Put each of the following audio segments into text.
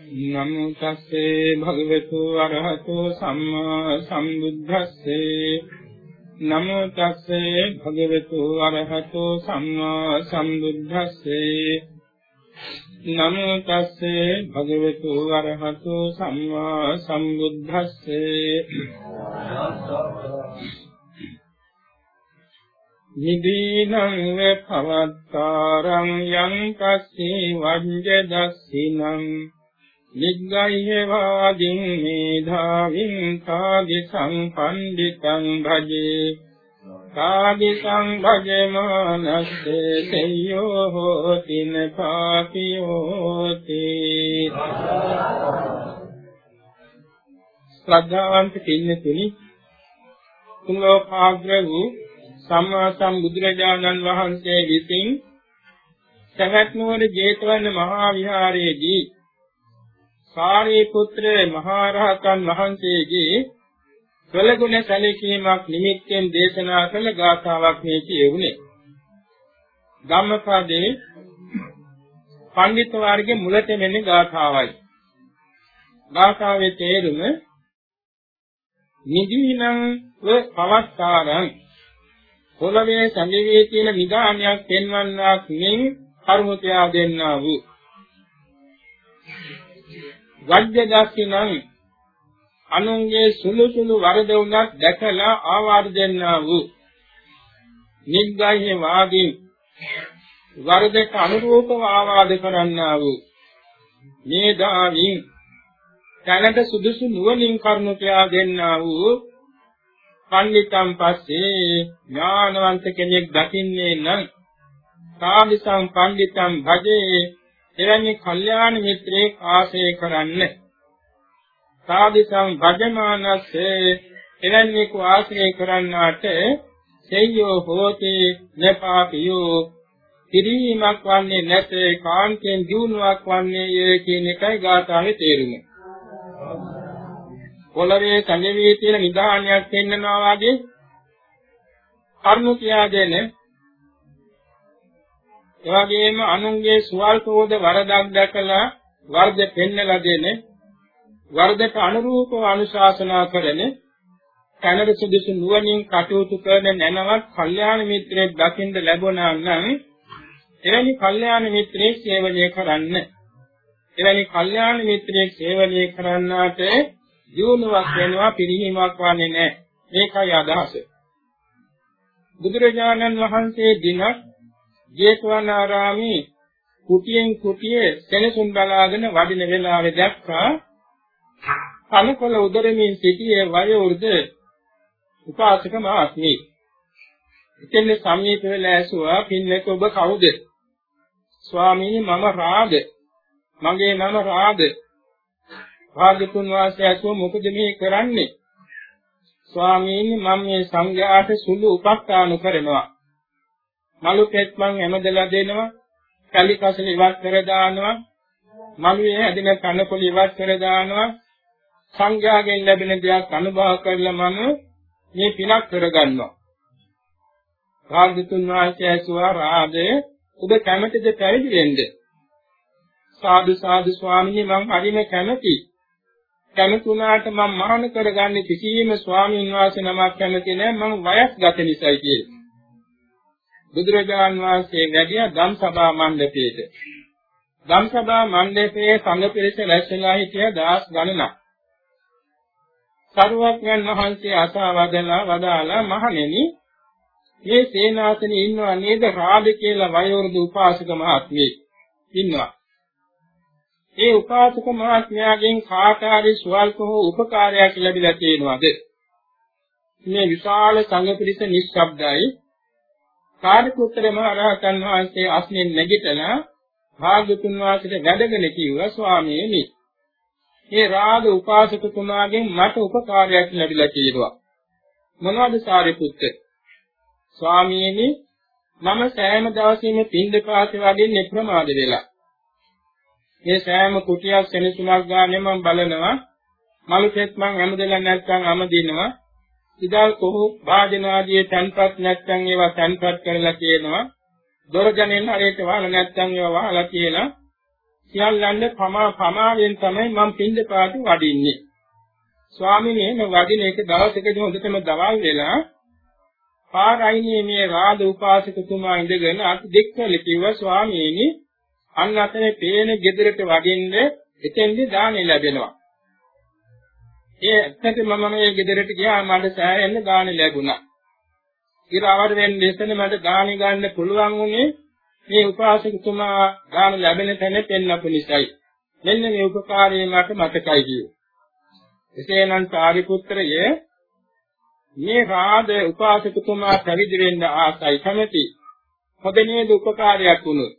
නමෝ තස්සේ භගවතු අරහතෝ සම්මා සම්බුද්දස්සේ නමෝ තස්සේ භගවතු අරහතෝ සම්මා සම්බුද්දස්සේ නමෝ තස්සේ භගවතු අරහතෝ සම්මා සම්බුද්දස්සේ නිදීනං පවත්තාරං යං කස්සී වංජ දස්සිනං නිග්ගයිහ වාදින් මේධාවින් කාදි සංපණ්ඩිතං භජේ කාදි සංභජමානස්සේ සෙය්‍යෝ හෝතින පාපියෝති ශ්‍රද්ධාවන්ත පින්නතුනි තුන්ලෝකාග්‍ර වූ සම්මා සම්බුදුරජාණන් වහන්සේ විසින් සවැත් නුවර ජේතවන මහා විහාරයේදී සාරිපුත්‍ර මහා රහතන් වහන්සේගේ කළගුණ සැලකීමක් නිමිත්තෙන් දේශනා කළ ගාථාවක් මේ කියුනේ. ධම්මපදයේ පඬිත් වර්ගයේ මුලට මෙන්නේ ගාථාවයි. ගාථාවේ තේරුම නිදීනං ව පවස්කාරං පොළවේ සැඟවී තියෙන නිදානයක් පෙන්වන්නාක් මෙන් කර්මතියා දෙන්නා වූ වජ්‍ය දස්සිනං අනුන්ගේ සුළු සුළු වරද වුණත් දැකලා ආවාද දෙන්නා වූ නිග්ගාහේ වාදී වරදට අනුරූපව ආවාද කරන්නා වූ මේ දාවින් තැනට සුදුසු නුවණින් කරුණු කියා දෙන්නා වූ පණ්ඩිතම් පස්සේ ඥානවන්ත කෙනෙක් දකින්නේ නම් සාමිසං පණ්ඩිතම් භජේ එවැනි කල්යාණ මිත්‍රයෙක් ආශ්‍රය කරන්න. සාදිසං භජමානස්සේ. එවැනි කෝ ආශ්‍රය කරන්නාට සෙය්‍යෝ හෝති නපාපියෝ. කිරීමක් වන්නේ නැත කාන්තෙන් දිනුවක් වන්නේ කියන එකයි ගාථාවේ තේරුම. පොළවේ සංජීවී තියෙන නිදානියක් පෙන්නනවා වගේ කරුණු කියාගෙන එවැගේම අනුන්ගේ සුවල්පෝද වරදක් දැකලා වර්ධ පෙන්නලා දෙන වර්ධට අනුරූපව අනුශාසනා කරන කනර සුදුසු නුවණින් කටයුතු කරන නැනවත් කල්යාණ මිත්‍රයෙක් දකින්න ලැබුණා නම් එවැනි කල්යාණ මිත්‍රයෙක් සේවනය කරන්න. එවැනි කල්යාණ මිත්‍රයෙක් සේවනය කරන්නාට දියුණුවක් වෙනවා පිරිහීමක් වන්නේ නැහැ. මේකයි අදහස. බුදුරජාණන් වහන්සේ දිනක් ජේතවනාරාමේ කුටියෙන් කුටියේ සෙනසුන් බලාගෙන වඩින වෙලාවේ දැක්කා කනකොල උදරමින් සිටියේ වයෝවෘද උපාසක මහත්මිය. ඉතින් සමීප වෙලා ඇසුවා පින්නක ඔබ කවුද? ස්වාමීනි මම රාග. මගේ නම රාග. භාග්‍යතුන් වහන්සේ ඇසුවා මොකද මේ කරන්නේ? ස්වාමීනි මම මේ සංඝයාට සුළු උපස්ථාන කරනවා. මලු පෙත්මන් හැමදලා දෙනවා. කලි කසල ඉවත් කර දානවා. මලුවේ හැදෙන කනකොළ ඉවත් කර දානවා. සංඝයාගෙන් ලැබෙන දෙයක් අනුභව කරලා මම මේ පිනක් කරගන්නවා. භාග්‍යතුන් වහන්සේ ඇසුවා රාදේ ඔබ කැමතිද පැවිදි වෙන්න? සාදු සාදු ස්වාමීනි මම හරිම කැමතියි. කැමතුණාට මම මරණ කරගන්නේ කිසියම් ස්වාමීන් වහන්සේ නමක් කැමති නෑ. මම වයස්ගත නිසායි කියලා. බුදුරජාන් වහන්සේ වැඩිය ධම්සභා මණ්ඩපයේට. ධම්සභා මණ්ඩපයේ සංඝ පිරිස රැස්ලා හිටිය දහස් ගණනක්. සරුවක්යන් වහන්සේ අසවදලා වදාලා මහණෙනි මේ සේනාසනේ ඉන්නව නේද රාද කියලා වයෝවෘද්ධ උපාසක මහත්මිය ඉන්නවා. ඒ උපාසක මහත්මයාගෙන් කාටාරි සුවල්ප හෝ උපකාරයක් ලැබිලා තියෙනවද? මේ විශාල සංඝ පිරිස නිශ්ශබ්දයි සාරිපුත්‍ර මහ රහතන් වහන්සේ අස්නෙන් නැගිටලා භාග්‍යතුන් වහන්සේට වැඩගෙන කිව්වා ස්වාමීනි මේ රාග උපාසකතුමාගෙන් මට උපකාරයක් ලැබිලා තියෙනවා. මොනවද සාරිපුත්‍ර ස්වාමීනි මම සෑම දවසෙම පින්දපාතේ වඩින්නේ ප්‍රමාද වෙලා. මේ සෑම කුටියක් සෙනසුනක් ගානේ මම බලනවා. මලු කෙත් මං හැමදෙලා නැත්නම් අමදිනවා. ඉදල් කොහො වාදන ආදී තන්පත් නැත්නම් ඒවා තන්පත් කරලා තියෙනවා දොර ජනෙන් හරියට වහලා නැත්නම් ඒවා වහලා කියලා සියල්ලන්ද පමා පමාවෙන් තමයි මම පින්දපාති වඩින්නේ. ස්වාමීනි මේ වදින එක දවසකදී හොඳටම දවල් වෙලා පාරයිනේ මේ රාජ උපාසකතුමා ඉඳගෙන අත් දෙක්කල කිව්ව ස්වාමීනි අන්න අතේ පේන ගෙදරට වඩින්න එතෙන්දී දානෙ ලැබෙනවා. ඒ ඇත්තටම මම මේ ගෙදරට ගියා මට සෑහෙන්න දානෙ ලැබුණා. ඉරාවට වෙන්නේ එතන මට දානෙ ගන්න පුළුවන් වුණේ මේ උපාසකතුමා දාන ලැබෙන තැන පෙන්වපු නිසායි. මෙන්න මේ උපකාරය මට මතකයි කියේ. එසේනම් සාරිපුත්‍රයේ මේ රාද උපාසකතුමා පැවිදි වෙන්න ආසයි කැමැති. හොදනේද උපකාරයක් වුණොත්.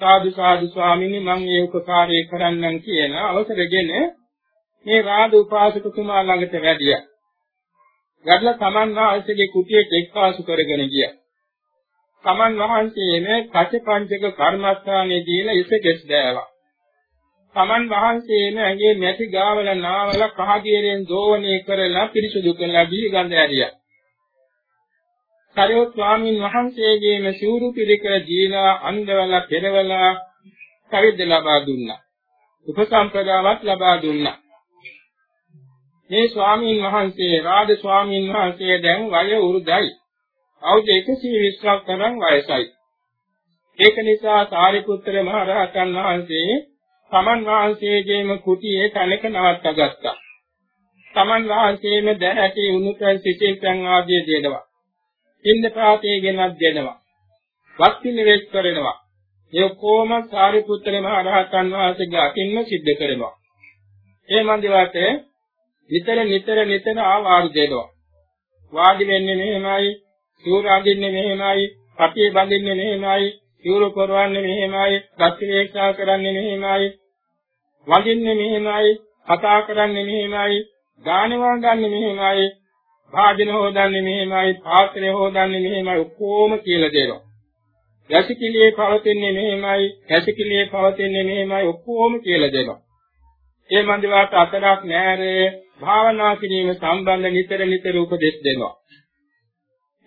සාදු සාදු ස්වාමීනි මම මේ උපකාරය කරන්නම් කියන අවසරගෙන මේ රාද උපාසකතුමා ළඟට වැඩියා. වැඩලා තමන් වහන්සේගේ කුටියට එක්වාසු කරගෙන ගියා. තමන් වහන්සේම කචපංචක කර්මස්ථානයේ දීලා ඉසකෙස් දෑවා. තමන් වහන්සේම ඇගේ මැටි ගාවල නාවල කහදියරෙන් දෝවණය කරලා පිරිසුදු කරලා දීගඳ ඇරියා. සරියොත් ස්වාමීන් වහන්සේගේම සිවුරු පිළිකර දීලා අන්දවල පෙරවලා කවිද ලබා දුන්නා. උපසම්පදාවත් ලබා දුන්නා. මේ ස්වාමීන් වහන්සේ රාජ ස්වාමීන් වහන්සේ දැන් වය උරුදයි. අවුරුදු 120ක් තරම් වයසයි. ඒක නිසා සාරිපුත්‍ර මහ රහතන් වහන්සේ තමන් වහන්සේගේම කුටියේ තැනක නවත්තා ගත්තා. තමන් වහන්සේම දැහැටි උණුතන් සිටින් ආදී දෙනවා. ඉන්න ප්‍රාතේ ගෙනත් දෙනවා. වක්ති නිවෙස් කරනවා. ඒ කොම සාරිපුත්‍ර මහ රහතන් වහන්සේගේ අතින්ම සිද්ධ කරනවා. ඒ මන්දිරයට නිතර නිතර නිතර ආවාරු දෙනවා. වාඩි වෙන්නේ මෙහෙමයි, සූර අඳින්නේ මෙහෙමයි, කපිය බඳින්නේ මෙහෙමයි, සිවුරු පොරවන්නේ මෙහෙමයි, ප්‍රතිවේක්ෂා කරන්නේ මෙහෙමයි, වඳින්නේ මෙහෙමයි, කතා කරන්නේ මෙහෙමයි, ගානවා ගන්න මෙහෙමයි, භාජන හොදන්නේ මෙහෙමයි, පාත්‍රය හොදන්නේ මෙහෙමයි ඔක්කොම කියලා දෙනවා. වැසිකිළියේ පවතින්නේ මෙහෙමයි, කැසිකිළියේ පවතින්නේ මෙහෙමයි ඔක්කොම කියලා දෙනවා. ඒ මන්දිරාට අතරක් නෑරේ භාවනා කිරීම සම්බන්ධ නිතර නිතර උපදෙස් දෙනවා.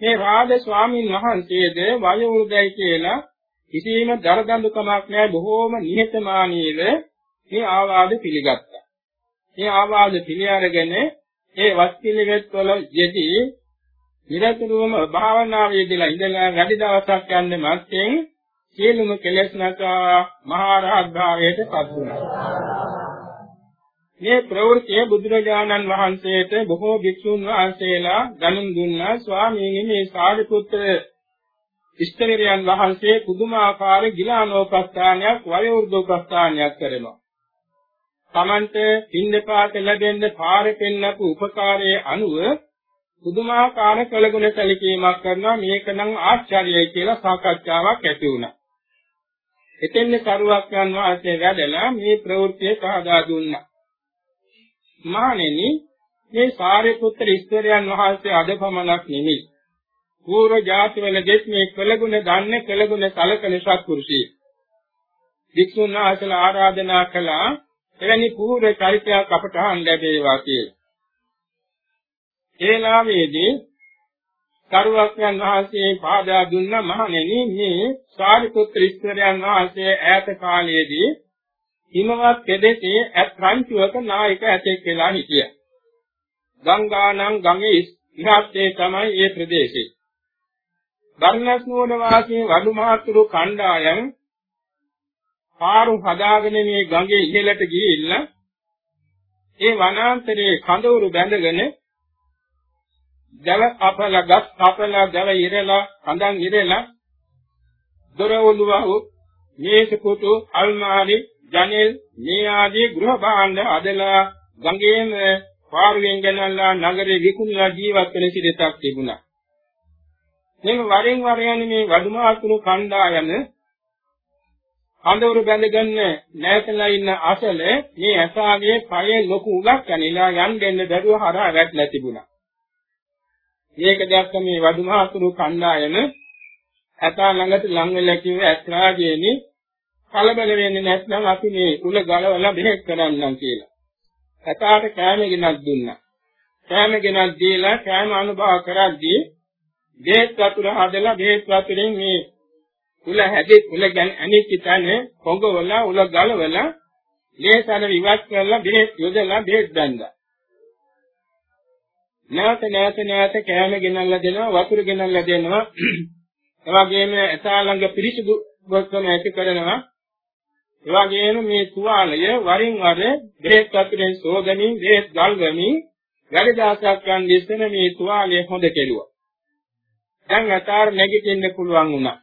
මේ රාජ ස්වාමීන් වහන්සේද වයෝවෘදයි කියලා කිසිම දරදඬුකමක් නැහැ බොහෝම නිහතමානීව මේ ආවාද පිළිගත්තා. මේ ආවාද පිළිඅරගෙන ඒ වස්තිලිවෙත් වල යෙදී නිරතුරුවම භාවනාවේ යෙදලා ඉඳලා වැඩි දවසක් යන්නේ මැත්තෙන් සියලුම කෙලෙස් නැසා මහා රහත් භාවයට පත් වුණා. මේ ප්‍රවෘත්තිය බුදුරජාණන් වහන්සේට බොහෝ භික්ෂුන් වහන්සේලා ගනුන් දුන්නා ස්වාමීනි මේ සාරිපුත්‍ර ඉස්තරියන් වහන්සේ පුදුමාකාර ගිලානෝපස්ථානයක් වයෝවෘද්ධෝපස්ථානයක් කරනවා. Tamante පින්දපාත ලැබෙන්න පාර පෙන්නපු උපකාරයේ අනුව පුදුමාකාර කළගුණ සැලකීමක් කරනවා මේක නම් ආශ්චර්යයි කියලා සාකච්ඡාවක් ඇති වුණා. එතෙන්නේ කරුවක් යන වාසේ වැඩලා මේ ප්‍රවෘත්තිය පහදා දුන්නා. මහණෙනි මේ සාරිපුත්‍ර ඉස්තරයන් වහන්සේ අද පමණක් නෙමෙයි. පූර්ව ජාතිවල දෙස් මේ කළගුණ දන්නේ කළගුණ සලකන සත්පුරුෂයෙක්. වික්ෂුන් වහන්සේලා ආරාධනා කළා එවැනි පූර්ව චරිතයක් අපට අහන්න ලැබේවා කියලා. ඒ ලාමේදී කරුවක්යන් වහන්සේ පාදා දුන්න මහණෙනි මේ සාරිපුත්‍ර ඉස්තරයන් වහන්සේ ඈත කාලයේදී හිමවත් ප්‍රදේශයේ ඇත් රංචුවක නායක ඇතෙක් වෙලා හිටියා. ගංගානම් ගඟේ ඉහත්තේ තමයි ඒ ප්‍රදේශේ. බර්ණස් නුවර වාසී වඩුමාතුරු කණ්ඩායම් පාරු හදාගෙන මේ ගඟේ ඉහළට ගිහිල්ලා ඒ වනාන්තරයේ කඳවුරු බැඳගෙන දව අපල ගස් අපල දව ඉරලා කඳන් ඉරලා දොරවලුව මේස කුතු අල්මාරි ජනෙල් මේ ආදී ගෘහ භාණ්ඩ අදලා ගඟේම පාරුවෙන් ගෙනල්ලා නගරේ විකුණලා ජීවත් වෙන සිටක් තිබුණා. මේ වරින් වර යන්නේ මේ වඩුමාතුරු කණ්ඩායම කඳවුරු බැඳගන්න නැතලා ඉන්න අසල මේ ඇසාගේ පයේ ලොකු උලක් යනිලා යන් දෙන්න බැරුව හරහා වැටලා තිබුණා. මේක දැක්ක මේ වඩුමාතුරු කණ්ඩායම ඇතා ළඟට ලං වෙලා කිව්ව ඇත්‍රාගේනි කලබල වෙන්නේ නැත්නම් අපි මේ උල ගලවලා බෙහෙත් කරන්නම් කියලා. ඇතාට කෑම ගෙනත් දුන්නා. කෑම ගෙනත් දීලා කෑම අනුභව කරද්දී බෙහෙත් වතුර හදලා බෙහෙත් වතුරෙන් මේ උල හැදෙත් උල ගැන අනිත් තැන පොඟවල උල ගලවල ලේසන විවත් කරලා බෙහෙත් යොදලා බෙහෙත් දැන්දා. නැවත නැවත නැවත කෑම ගෙනල්ලා දෙනවා වතුර ගෙනල්ලා දෙනවා. එවාගෙම ඇතා ළඟ පිරිසිදු වස්තුන ඇති කරනවා. එවාගෙම මේ තුවාලය වරින් වර බෙහෙත් වතුරෙන් සෝදමින් බෙහෙත් ගල්වමින් වැඩ දාසක් ගන්න ඉස්සෙන මේ තුවාලය හොඳ කෙළුවා. දැන් ඇතාර නැගිටින්න පුළුවන් වුණා.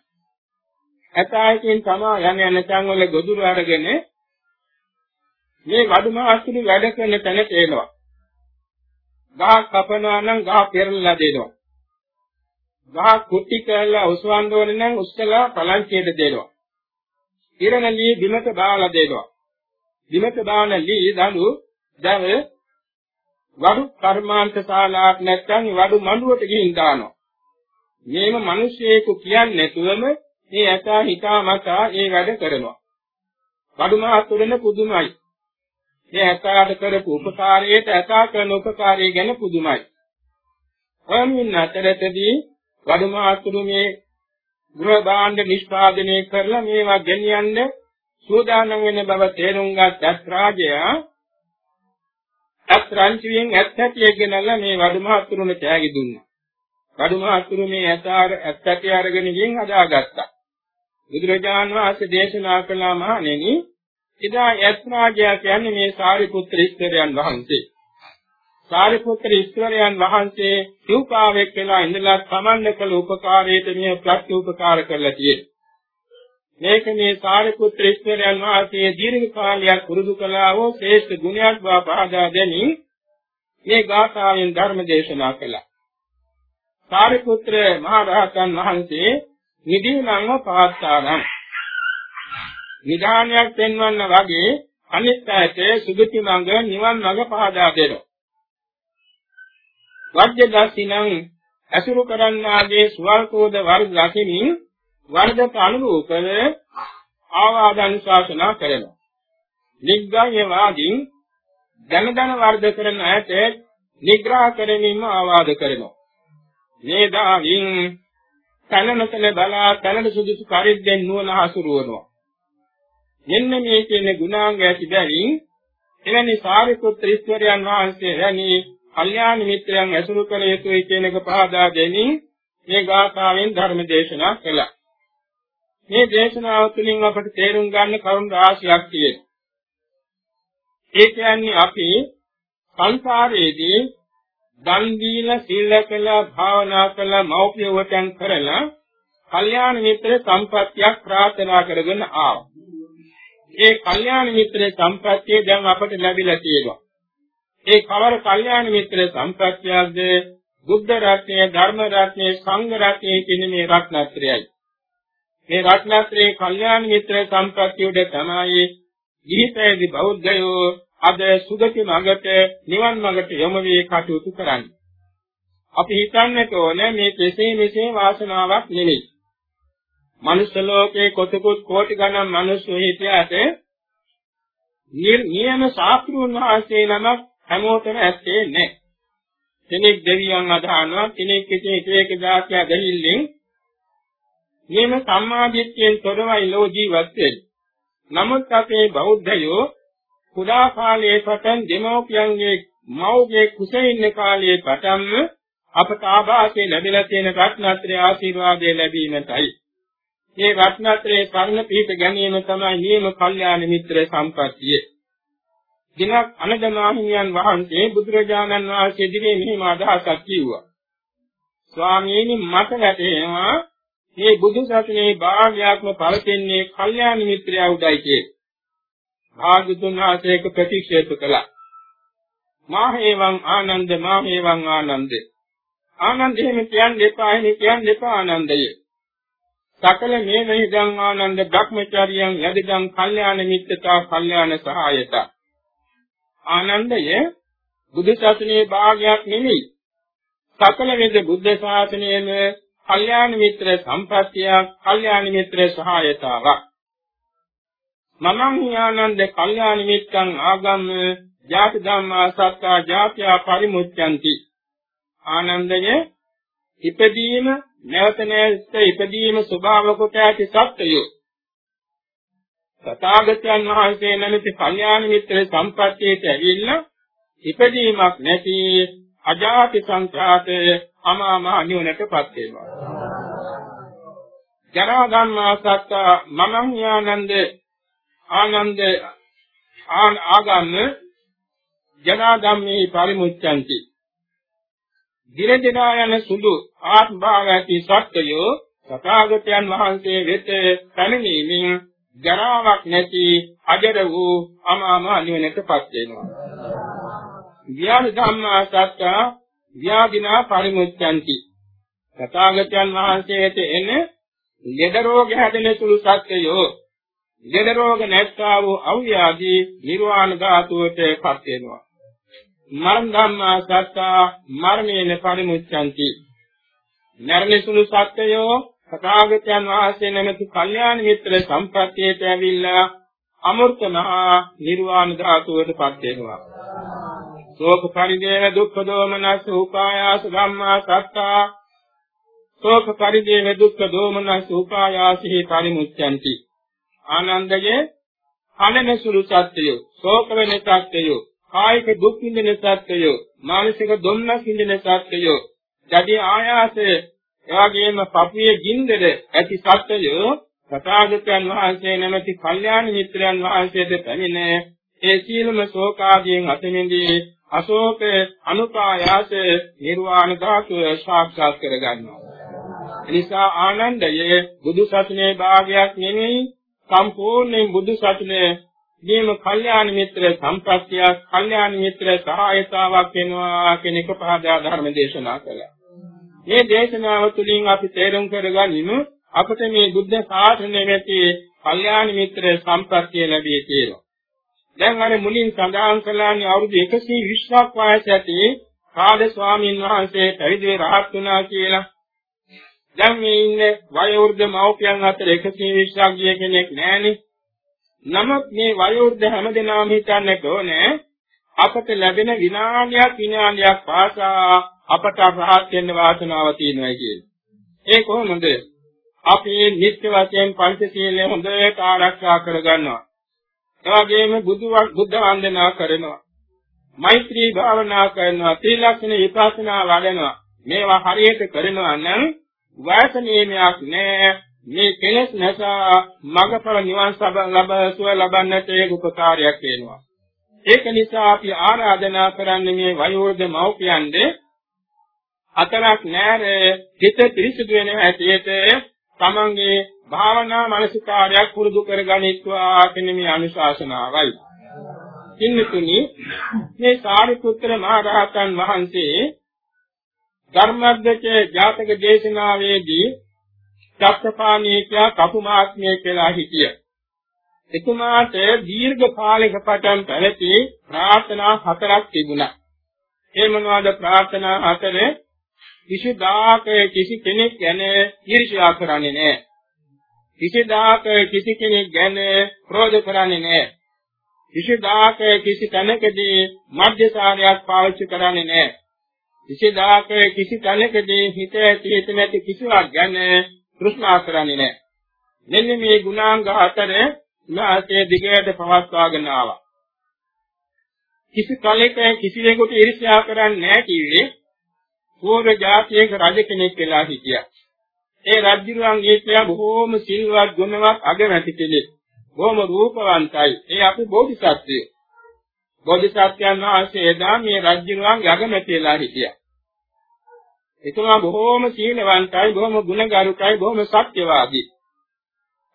ඇතායකින් තමා යන යන තැන් වල ගොදුරු අරගෙන මේ වඩුම අසුළු වැඩ කරන තැන තේනවා. ගහ කපනවා නම් ගහ පෙරලලා දෙනවා. ගහ කුටි කරලා උස්වන්න ඕනේ නම් උස්සලා පලංචියට දෙනවා. ඉරණ ලී බිමට දාලා දෙනවා. බිමට දාන ලී දඬු දැව වඩු කර්මාන්ත ශාලාවක් නැත්නම් වඩු මඬුවට ගිහින් දානවා. මේම මිනිස්සෙකු කියන්නේ නැතුවම මේ ඇතා හිතාමතා ඒ වැඩ කරනවා. වඩු මහත්තුරන පුදුමයි. මේ ඇතාට කරපු උපකාරයට ඇතා කරන උපකාරය ගැන පුදුමයි. අමින් අතරතදී වඩු මහත්තුරු මේ ගෘහ භාණ්ඩ නිෂ්පාදනය කරලා මේවා ගෙනියන්න සූදානම් වෙන බව තේරුම් ගත් රාජයා අත් රංචුවෙන් ඇත් හැටියෙ ගෙනල්ලා මේ වඩු මහත්තුරුන්ට තෑගි දුන්නා. වඩු මහත්තුරු මේ ඇතාර ඇත් හැටිය අරගෙන ගින් හදාගත්තා. බුදුරජාන් වහන්සේ දේශනා කළා මහණෙනි එදා ඇත් රාජයා කියන්නේ මේ සාරිපුත්‍ර ඉස්තරයන් වහන්සේ. සාරිපුත්‍ර ඉස්තරයන් වහන්සේ සිව්පාවෙක් වෙලා ඉඳලා තමන්ද කළ උපකාරයට මේ ප්‍රත්‍යඋපකාර කරලා තියෙනවා. මේක මේ සාරිපුත්‍ර ඉස්තරයන් වහන්සේ දීර්ඝ කාලයක් පුරුදු කළා වූ ශ්‍රේෂ්ඨ ගුණයක් බව පහදා දෙනි මේ ගාථාවෙන් ධර්ම දේශනා කළා. සාරිපුත්‍ර මහ රහතන් වහන්සේ නිදීනංව පවත්තානම් නිදානයක් පෙන්වන්න වගේ අනිත් ඇයට සුගති මඟ නිවන් මඟ පහදා දෙනවා. වජ්ජදාසිනං අසුරු කරන්නාගේ සුවල්කෝද වර්ග ලකිමින් වර්ධක අනුරූපව ආවාදංශාසනා කරනවා. නිග්ගාය වාදීන් දන දන වර්ධ කරන ඇයට නිග්‍රහ කරමින්ම ආවාද කරනවා. මේ දාවින් තනනතන බලා තනන සුදුසු කරිද්දෙන් නුවණ හසුරුවනවා. මෙන්න මේ කියන ගුණාංග ඇති බැවින් එවැනි සාරිපුත්‍ර ඊශ්වරයන් වහන්සේ වැනි කල්යාණ මිත්‍රයන් ඇසුරු කළ යුතුයි කියන එක පහදා දෙමින් මේ ගාථාවෙන් ධර්ම දේශනා කළා. මේ දේශනාව තුළින් අපට තේරුම් ගන්න කරුණු රාශියක් තියෙනවා. ඒ කියන්නේ අපි සංසාරයේදී දන් දීලා සීල කළා භාවනා කළා මෞපිය වටන් කරලා කල්යාණ මිත්‍ර සම්පත්තියක් ප්‍රාර්ථනා කරගෙන ආවා. ඒ කල්යාණ මිත්‍ර සම්පත්තිය දැන් අපට ලැබිලා තියෙනවා. ඒ කවර කල්යාණ මිත්‍ර සම්පත්තියක්ද බුද්ධ රත්නය, ධර්ම රත්නය, සංඝ රත්නය කියන මේ රත්නත්‍රයයි. මේ රත්නත්‍රයේ කල්යාණ මිත්‍ර සම්පත්තිය උඩ තමයි ජීවිතයේදී බෞද්ධයෝ අද සුගති මඟට නිවන් මඟට යොමු වී කටයුතු කරන්නේ. අපි හිතන්නට ඕනේ මේ කෙසේ මෙසේ වාසනාවක් නෙමෙයි. මනුෂ්‍ය ලෝකේ කොතෙකුත් කෝටි ගණන් මිනිස්සු හිටියට නියම ශාස්ත්‍රුන් වහන්සේ නමක් හැමෝටම ඇත්තේ නැහැ. කෙනෙක් දෙවියන් අදහනවා කෙනෙක් එක එක જાතිය දෙහිල්ලෙන් නියම සම්මාදිට්ඨියෙන් තොරවයි ලෝ ජීවත් වෙන්නේ. නමුත් අපේ බෞද්ධයෝ කුඩා කාලයේ පටන් දෙමෝපියන්ගේ මව්ගේ කුසේ ඉන්න කාලයේ පටන්ම අපට ආభాසයේ ලැබිලා තියෙන රත්නත්‍රයේ ආශිර්වාදය ලැබීමටයි. මේ රත්නත්‍රයේ කර්ණ පීඨ ගැනීම තමයි නියම කල්යාණ මිත්‍ර සම්පත්තිය. දිනක් අනදමාහිමියන් වහන්සේ බුදුරජාණන් වහන්සේ දිනේ මෙහිම අදහසක් කිව්වා. ස්වාමීනි මට වැටහෙනවා මේ බුදු සසුනේ භාග්‍යක්ම පවතින්නේ කල්යාණ මිත්‍රයා උදයි කියලා. භාග්‍යතුන් වහන්සේක ප්‍රතික්ෂේප කළා. මාහේවං ආනන්ද මාහේවං ආනන්ද. ආනන්ද එහෙම කියන්නේ එපා එහෙම කියන්නේ එපා ආනන්දය. සකල මේ මෙහිදං ආනන්ද භ්‍රමචාරියං යදිදං කල්යාණ මිත්‍රතා කල්යාණ සහායතා. ආනන්දය බුදු සසුනේ භාගයක් නෙමෙයි. සකල වේද බුද්ධ ශාසනයේම කල්යාණ මිත්‍ර සම්පත්තියක් කල්යාණ මිත්‍ර සහායතාවක්. මමං ඥානන්ද කල්යාණ මිත්‍රං ආගම් ජාති ධම්මා සත්තා ජාත්‍යා පරිමුච්ඡanti ආනන්දය ඉපදීම නැවත නැවත ඉපදීම ස්වභාව කොට ඇති සත්‍යය තථාගතයන් වහන්සේ නැමැති කල්යාණ මිත්‍ර සම්පත්තියට ඇවිල්ලා ඉපදීමක් නැති අජාති සංඛ්‍යාත අමාම නිවනටපත් වෙනවා. ජරා ගම්මා සත්ත මමං ඥානන්ද ආනන්ද ආගම්ම ජනා ධම්මේ පරිමුච්ඡanti. දිරදිනා යන සුදු ආත්ම භාව ඇති සත්‍යය තථාගතයන් වහන්සේ වෙත පැමිණීමෙන් ජරාවක් නැති අජර වූ අමාම නිවනටපත් වෙනවා. ව්‍යාධ ධම්මා සත්ත ව්‍යාධිනා පරිමුච්ඡanti. තථාගතයන් වහන්සේට එන ලෙඩ රෝග හැදෙන සුළු සත්‍යයෝ ලෙඩ රෝග නැත්තා වූ අව්‍යාධි නිර්වාණ ධාතුවටපත් වෙනවා. මරණ ධම්මා සත්ත මරණේන පරිමුච්ඡanti. මරණ සුළු සත්‍යයෝ තථාගතයන් වහන්සේ නැමැති කල්යාණ මිත්‍ර සම්ප්‍රත්‍යයට ඇවිල්ලා අමෘතමහා නිර්වාණ ධාතුවටපත් වෙනවා. ශෝක පරිදේව දුක්ඛ දෝමනස් උපායාස ධම්මා සත්තා ශෝක පරිදේව දුක්ඛ දෝමනස් උපායාසෙහි පරිමුච්ඡanti. ආනන්දයේ කලනසුළු සත්‍යය, ශෝක වෙන සත්‍යය, කායික දුක් විඳින සත්‍යය, මානසික දුම්නස් විඳින සත්‍යය, ජඩේ ආයාසය එවාගෙම පපුවේ ගින්දර ඇති සත්‍යය තථාගතයන් වහන්සේ නැමැති කල්යාණ මිත්‍රයන් වහන්සේට පැමිණ ඒ සීලම ශෝකාදීන් අතමින්දී අශෝක අනුපායාස නිර්වාණ ධාතුව සාක්ෂාත් කරගන්නවා. එනිසා ආනන්දයේ බුදු සසුනේ භාගයක් නෙමෙයි සම්පූර්ණයෙන් බුදු සසුනේ දීම කල්යාණ මිත්‍ර සම්ප්‍රත්‍යක් කල්යාණ මිත්‍ර සහායතාවක් වෙනවා කියන එක පහදා ධර්ම දේශනා කළා. මේ දේශනාව තුළින් අපි තේරුම් කරගනිමු අපට මේ බුද්ධ ශාසනය වෙති කල්යාණ මිත්‍ර සම්ප්‍රත්‍ය ලැබී කියලා. දැන් අර මුලින් සඳහන් කළානේ අවුරුදු 120ක් වයස ඇති කාද ස්වාමීන් වහන්සේ පැවිදි රහත් වුණා කියලා. දැන් මේ ඉන්නේ වයෝවෘද්ධ මව්පියන් අතර 120ක් ගිය කෙනෙක් නැහනේ. නමුත් මේ වයෝවෘද්ධ හැමදෙනාම හිතන්නේ කොහොනේ අපට ලැබෙන විනාඩියක් විනාඩියක් පාසා අපට රහත් වෙන්න වාසනාව තියෙනවා කියන්නේ. ඒ කොහොමද? අපි නිත්‍ය වශයෙන් පංචශීලය හොඳට ආරක්ෂා කරගන්නවා. ඒ වගේම බුදු බුද්ධ වන්දනා කරනවා. මෛත්‍රී භාවනා කරනවා. ත්‍රිලක්ෂණ විපස්සනා වඩනවා. මේවා හරියට කරනවා නම් වයස නියමයක් නෑ. මේ කෙලෙස් නැසා මගඵල නිවන් ලබ සුව ලබන්නට ඒක උපකාරයක් වෙනවා. ඒක නිසා අපි ආරාධනා කරන්නේ මේ වයෝවෘද්ධ මව්පියන්ගේ හතරක් නෑර හිත පිරිසිදු වෙන හැටියට තමන්ගේ භාවනා මානසිකාරයක් පුරුදු කරගනිත්වා කියන මේ අනුශාසනාවයි. ඉන්නතුනි මේ සාරිපුත්‍ර මහ රහතන් වහන්සේ ධර්මද්දක ජාතක දේශනාවේදී චත්තපාණී කියා කපුමාත්මය කියලා හිටිය. එතුමාට දීර්ඝ කාලයක පටන් පැවති ප්‍රාර්ථනා හතරක් තිබුණා. ඒ මොනවාද ප්‍රාර්ථනා හතරේ? කිසිදාක කිසි කෙනෙක් ගැන ඊර්ෂ්‍යා කරන්නේ නැහැ. කිසිදාක කිසි කෙනෙක් ගැන ක්‍රෝධ කරන්නේ නැහැ. කිසිදාක කිසි තැනකදී මධ්‍යසාරයක් පාවිච්චි කරන්නේ නැහැ. කිසිදාක කිසි තැනකදී හිත ඇති හිත නැති කිසිවක් ගැන තෘෂ්ණා කරන්නේ නැහැ. මෙන්න මේ ගුණාංග හතර නාසයේ දිගට පවත්වාගෙන ආවා. කිසි කලෙක කිසිවෙකුට ඊර්ෂ්‍යා කරන්නේ නැහැ කිව්වේ පූර්ව ජාතියක රජ කෙනෙක් වෙලා හිටියා. ඒ රජුරුවන්ගේ පියා බොහෝම සිල්වත් ගුණවත් අගමැති කෙනෙක්. බොහොම රූපවන්තයි. ඒ අපි බෝධිසත්වයෝ. බෝධිසත්වයන් වහන්සේ එදා මේ රජුරුවන්ගේ අගමැති වෙලා හිටියා. එතුමා බොහෝම සීලවන්තයි, බොහොම ගුණගරුකයි, බොහොම සත්‍යවාදී.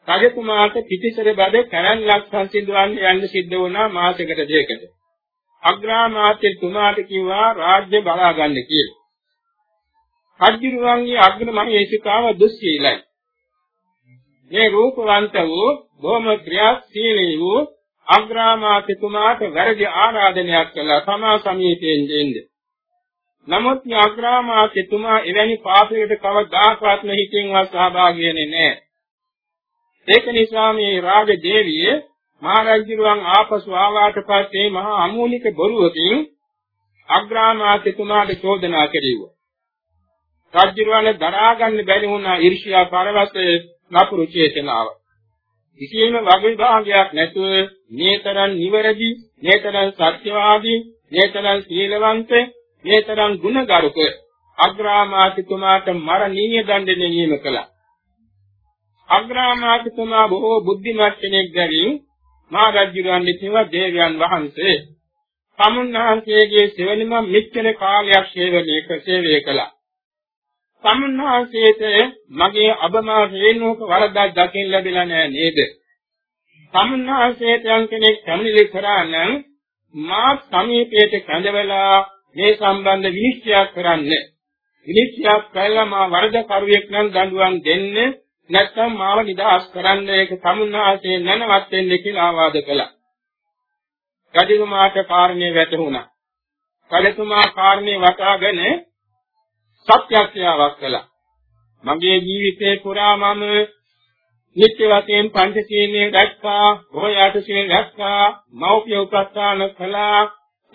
රජකුමාරට පිටිසර බඩ කැරල්ලක් සංසිඳවන්න යන්න සිද්ධ වුණා මාසයකට දෙකකට. අග්‍රාමාත්‍ය තුමාට කිව්වා රාජ්‍ය බලා ගන්න කියලා. රජුරුවන්ගේ අග්‍ර මහේසිකාව දුස්සීලයි. මේ රූපවන්ත වූ බොහොම ක්‍රියාශීලී වූ අග්‍රාමාත්‍යතුමාට වැරදි ආරාධනයක් කළා තමා සමීපයෙන් දෙන්නේ. නමුත් මේ අග්‍රාමාත්‍යතුමා එවැනි පාපයකට කවදාකවත් හිතින්වත් සහභාගී වෙන්නේ නැහැ. ඒක නිසා මේ රාජ දේවිය මහරජුරුවන් ආපසු ආවාට පස්සේ මහා අමෝනික බොරුවකින් අග්‍රාමාත්‍යතුමාට චෝදනා කෙරෙව්වා. රජුරවනේ දරා ගන්න බැරි වුණා ඊර්ෂ්‍යා පරවතේ නපුරු චේතනාව. කිසියම් වගේ භාගයක් නැතුව මේතරම් නිවැරදි, මේතරම් සත්‍යවාදී, මේතරම් සීලවන්ත, මේතරම් ගුණගරුක අග්‍රාමාත්‍යතුමාට මරණීය දඬුවම නියම කළා. අග්‍රාමාත්‍යතුමා බොහෝ බුද්ධිමත් කෙනෙක් බැවින් මා රජුරවන්නේ තිව දේවයන් වහන්සේ සමුන්හන්සේගේ සෙවණිම මෙච්චර කාලයක් සේවනයේ සේවය කළා. සමුන්හන්සේට මගේ අබමා හේනුක වරදක් දකින්න ලැබිලා නෑ නේද? සමුන්හන්සේට යම් කෙනෙක් කැමිලි කරා නම් මා සමීපයට කැඳවලා මේ සම්බන්ධ විනිශ්චයක් කරන්න. විනිශ්චයක් කළා මා වරද කරුවෙක් නම් දඬුවම් දෙන්න නැත්නම් මාව නිදහස් කරන්න ඒක සමුන්හන්සේ නැනවත් වෙන්න කියලා ආවාද කළා. රජතුමාට කාරණේ වැටහුණා. රජතුමා කාරණේ වටාගෙන සත්‍යක්‍රියාවක් කළා. මගේ ජීවිතේ පුරා මම නිත්‍ය වශයෙන් පංචශීලයේ දැක්කා, බොහෝයාට සීල දැක්කා, මෞපිය උපස්ථාන කළා,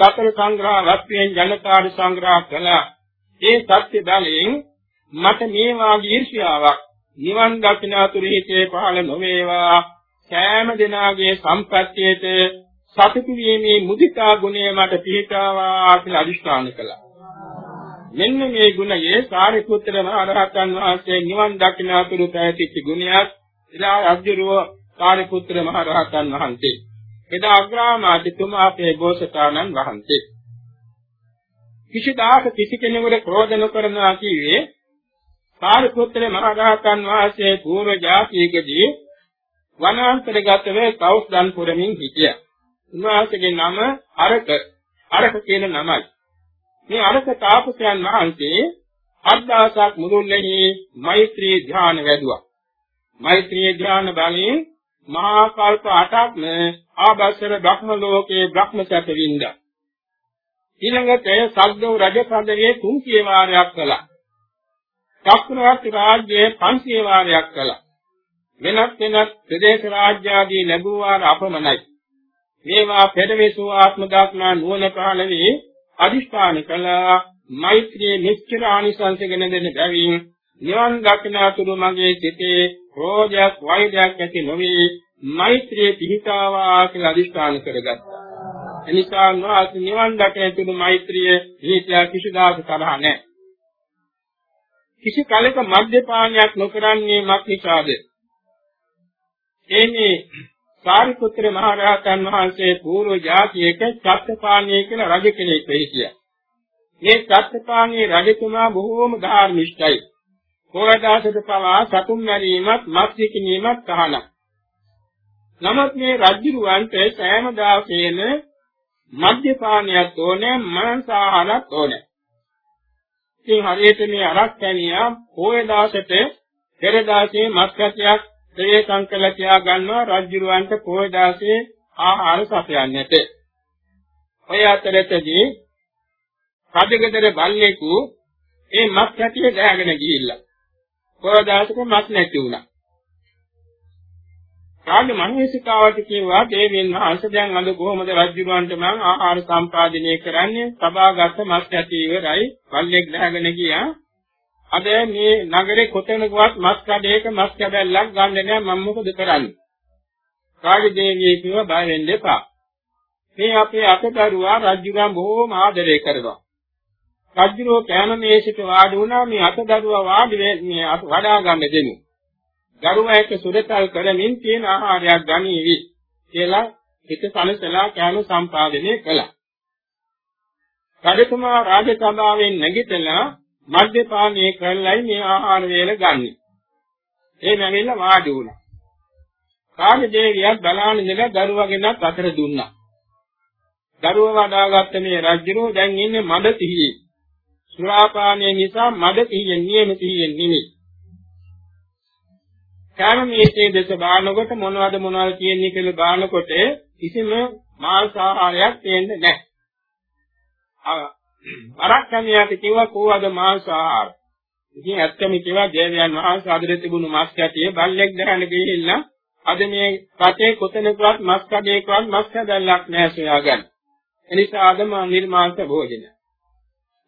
සතර සංග්‍රහ වත්යෙන් ජනකාර සංග්‍රහ කළා. ඒ සත්‍ය බලයෙන් මට මේ වාගේ ඊර්ෂ්‍යාවක් නිවන් දකින්නතුරු හිතේ පහළ නොවේවා සෑම දිනාගේ සම්පත්තියට සතුටු වීමේ මුදිතා ගුණය මට පිහිටාවා කියලා අදිස්ථාන කළා. මෙන්න මේ ගුණයේ සාරිපුත්‍ර මහ රහතන් වහන්සේ නිවන් දකින්නතුරු පැතිච්ච ගුණයක් ඉලා අජ්ජරුව සාරිපුත්‍ර මහ රහතන් වහන්සේ එදා අග්‍රාමාත්‍යතුමා අපේ බෝසතාණන් වහන්සේ කිසිදාක කිසි කෙනෙකුට ක්‍රෝධ නොකරනවා කියේ සාරිපුත්‍ර මහ රහතන් වහන්සේ පූර්ව ජාතියකදී වනාන්තරගතව කෞස්දන් පුරමින් හිටියා. උන්වහන්සේගේ නම අරක අරක කියන නමයි. මේ අරක තාපසයන් වහන්සේ අද්දාසක් මුදුල්ලෙහි මෛත්‍රී ධ්‍යාන වැඩුවා. මෛත්‍රී ධ්‍යාන බලයෙන් මහා කල්ප 8ක්ම ආබස්සර බ්‍රහ්ම ලෝකයේ බ්‍රහ්ම සැප වින්දා. ඊළඟට සද්දෝ රජ පදවියේ තුන් කේවාරයක් කළා. චක්‍රවර්ති රාජ්‍යයේ 500 වාරයක් කළා. වෙනත් වෙනත් ප්‍රදේශ රාජ්‍ය ආදී ලැබුවා අපමණයි. මේවා පෙරවිසු ආත්ම දාක්නා නුවණ පහළ වී අදිෂ්ඨාන කළා මෛත්‍රී නිච්චර ආනිසංසගෙන දෙන බැවින් නිවන් දක්නාතුරු මගේ සිතේ ක්‍රෝධයක් වෛරයක් ඇති නොවි මෛත්‍රී පිහිටාවා කියලා අදිෂ්ඨාන කරගත්තා. එනිසා නොඅත් නිවන් දක්නාතුරු මෛත්‍රිය හේත්‍යා කිසිදාක තරහ නැහැ. කිසි කලක මද්යපානයක් නොකරන්නේ මක් නිසාද? එන්නේ සාරිපුත්‍ර මහ රහතන් වහන්සේ పూర్ව જાතියක චත්තපාණී කියලා රජ කෙනෙක් වෙයි කියලා. මේ චත්තපාණී රජතුමා බොහෝම ධාර්මිෂ්ඨයි. කොරදාසට පවා සතුන් මැරීමත් මත් විකිණීමත් තහනම්. නමුත් මේ රජුරවන්ට සෑම දාසේන මද්යපානයක් ඕනේ මාංශාහාරයක් ඕනේ. ඉතින් හරියට මේ අරක් කැණියා පොයේ දාසට පෙර දාසේ මත්කැටියක් ප්‍රවේශම් කළ තියා ගන්නවා රජුරවන්ට පොයදාසේ ආහාර සපයන්නට. ඔය අතරතදී රජගෙදර බල්ලෙකු ඒ මස් කැටිය දැගෙන ගිහිල්ලා. පොයදාසක මස් නැති වුණා. රාජ මහේසිකාවට කිව්වා දේවීන් වහන්සේ දැන් අද කොහොමද රජුරවන්ට මං ආහාර සම්පාදනය කරන්නේ? සබාගත මස් කැටි ඉවරයි. බල්ලෙක් දැගෙන ගියා. අද මේ නගරේ කොතැනකවත් මස් කඩේක මස් කැබැල්ලක් ගන්න නෑ මම මොකද කරන්නේ? රාජදේවිය කිව්ව බය වෙන්න එපා. මේ අපේ අතදරුවා රජුගම් බොහෝම ආදරය කරනවා. රජුරෝ කෑම මේසෙට වාඩි වුණා මේ අතදරුවා වාඩි මේ වඩා ගන්න දෙනු. දරුවා එක්ක සුරතල් කරමින් තියෙන ආහාරයක් ගනීවි කියලා හිත සනසලා කෑම සම්පාදනය කළා. රජතුමා රාජසභාවෙන් නැගිටලා මද්යපානය කරලයි මේ ආහාර වේල ගන්නෙ. ඒ නැගිලා වාඩි වුණා. කාමදේවියක් බලාන ඉඳලා දරුවගෙනත් අතර දුන්නා. දරුව වඩාගත්ත මේ රජුරෝ දැන් ඉන්නේ මද තිහියේ. සුරාපානය නිසා මද තිහියෙන් නියම තිහියෙන් නෙමෙයි. කාම මේසේ දෙස බානකොට මොනවද මොනවද කියන්නේ කියලා බානකොට කිසිම මාංශ ආහාරයක් තේන්නේ නැහැ. අරක්කමියට කිව්වා කෝවද මාංශ ආහාර. ඉතින් ඇත්තම කිව්වා දේවයන් වහන්සේ අදට තිබුණු මස් කැටියේ බල්ලෙක් දැහන්න ගිහිල්ලා අද මේ රටේ කොතනකවත් මස් කඩේකවත් මස් කැදල්ලක් නැහැ සොයාගන්න. එනිසා අද මා නිර්මාංශ භෝජන.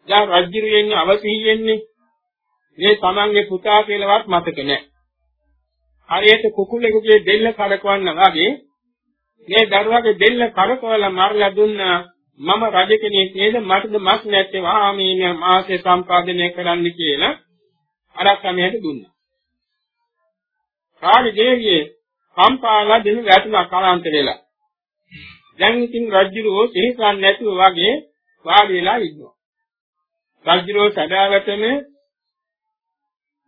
දැන් රජ්ජිරු යන්නේ අවසීයෙන්නේ මේ තමන්ගේ පුතා කියලාවත් මතක නැහැ. හරියට කුකුලෙකුගේ දෙල්ල කරකවන්න වගේ මේ දරුවාගේ දෙල්ල කරකවලා මරලා දුන්නා මම රජ කෙනෙක් නේද මටද මස් නැත්තේ වාමීන මාසේ සම්පාදනය කරන්න කියලා අරක්කමයට දුන්නා. කාලි දේවියේ කම්පාලා දෙනු වැටුණා කාලාන්ත වෙලා. දැන් ඉතින් රජුරෝ සිහිසන් නැතුව වගේ වාඩි වෙලා ඉන්නවා. රජුරෝ සදාවතම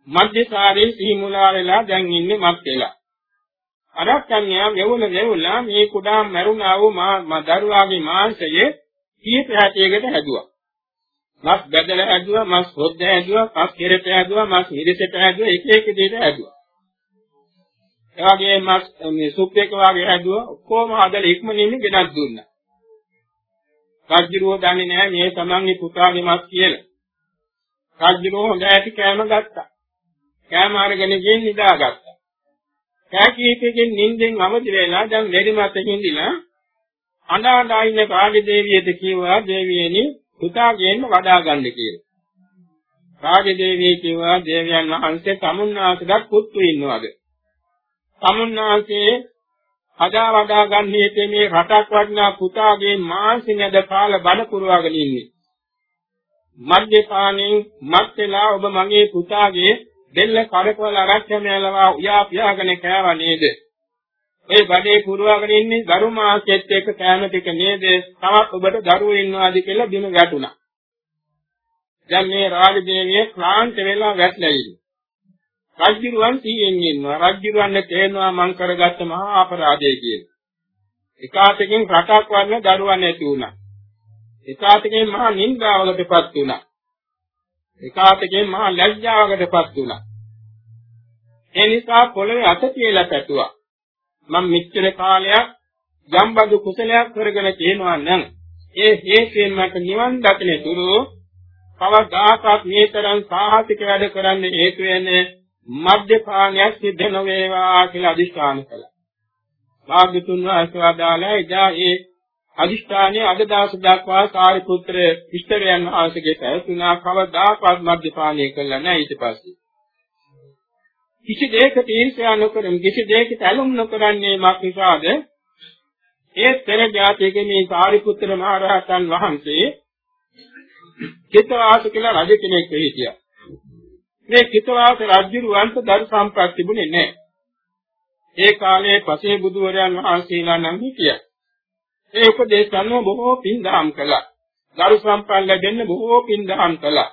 මධ්‍යසාරේ සිහිමුලා වෙලා දැන් ඉන්නේ මත් වෙලා. අරක්කන්‍යා මෙවුන මෙවුලා මේ කුඩා මරුණා වූ මා දරුවාගේ මාංශය කීප හැටයකට හැදුවා. මස් බැදලා හැදුවා, මස් හොද්ද හැදුවා, මස් කෙරෙට හැදුවා, මස් මිරිසට හැදුවා, එක එක දෙයට හැදුවා. ඒ වගේම මස් මේ සුප් එක වගේ හැදුවා, ඔක්කොම හදලා ඉක්මනින් ගෙනත් දුන්නා. රජුරෝ දන්නේ නැහැ මේ තමන්ගේ පුතාගේ මස් කියලා. රජුරෝ හොඳ ඇති කෑම ගත්තා. කෑම අරගෙන ගිහින් නිදාගත්තා. කෑ කීපෙකින් නිින්දෙන් අවදි වෙලා දැන් මෙරි මත හිඳිලා අඬා අඬා ඉන්න කාගේ දේවියද කිව්වා දේවියනි පුතාගෙන් වඩා ගන්න කියලා. කාගේ දේවිය කිව්වා දේවයන් වහන්සේ සමුන්නාසයක් පුතු ඉන්නවද? සමුන්නාසේ හදා වඩා ගන්න හේතේ මේ රටක් වටිනා පුතාගේ මාංශ නැද කාල බඩ පුරවාගෙන ඉන්නේ. මද්යපානෙන් මත් වෙලා ඔබ මගේ පුතාගේ දෙල්ල කරකවල ආරක්ෂණයලවා උයා පියාගෙන කෑවා නේද? ඒ බඩේ පුරවාගෙන ඉන්නේ දරු මාසෙත් එක්ක කෑම ටික නේද? තවත් ඔබට දරුවෝ ඉන්නවාද කියලා බිම වැටුණා. දැන් මේ රාජදේවිය ක්ලාන්ත වෙලා වැටලා ඉන්නේ. රජුරුවන් සීයෙන් ඉන්නවා. රජුරුවන්ට තේනවා මං කරගත්ත මහා අපරාධය කියලා. එකාතකින් රටක් වන්න දරුවන් නැති වුණා. එකාතකින් මහා නින්දාවකටපත් වුණා. එකාතකින් මහා ලැජ්ජාවකටපත් වුණා. ඒ නිසා පොළවේ අත තියලා පැතුවා. මම මෙච්චර කාලයක් යම්බදු කුසලයක් කරගෙන තියෙනවා නම් ඒ හේතුවෙන් මට නිවන් දකින තුරු කවදාකවත් මේ තරම් සාහසික වැඩ කරන්න හේතු වෙන්නේ මද්යපානයක් සිද්ධ නොවේවා කියලා අදිස්ථාන කළා. භාග්‍යතුන් වහන්සේ වදාළා එදා ඒ අදිෂ්ඨානයේ අද දවස දක්වා සාරිපුත්‍ර ඉෂ්ඨරයන් වහන්සේගේ පැවතුනා කවදාකවත් මද්යපානය කළා නැහැ ඊට පස්සේ. කිසි දෙයකට ඊර්ෂ්‍යා නොකරන කිසි දෙයකට ඇලුම් නොකරන්නේ මක් නිසාද? ඒ පෙර ජාතියේ මේ සාරිපුත්‍ර මහ රහතන් වහන්සේ කිතවාස කියලා රජ කෙනෙක් හිටියා. මේ කිතවාස රජුරවන්ට දරු සම්ප්‍රාප්ත තිබුණේ නැහැ. ඒ කාලේ පසේ බුදුවරයන් වහන්සේලා නම් හිටියා. ඒ උපදේශ අනුව බොහෝ පින් දහම් කළා. දරු සම්පන්න ලැබෙන්න බොහෝ පින් දහම් කළා.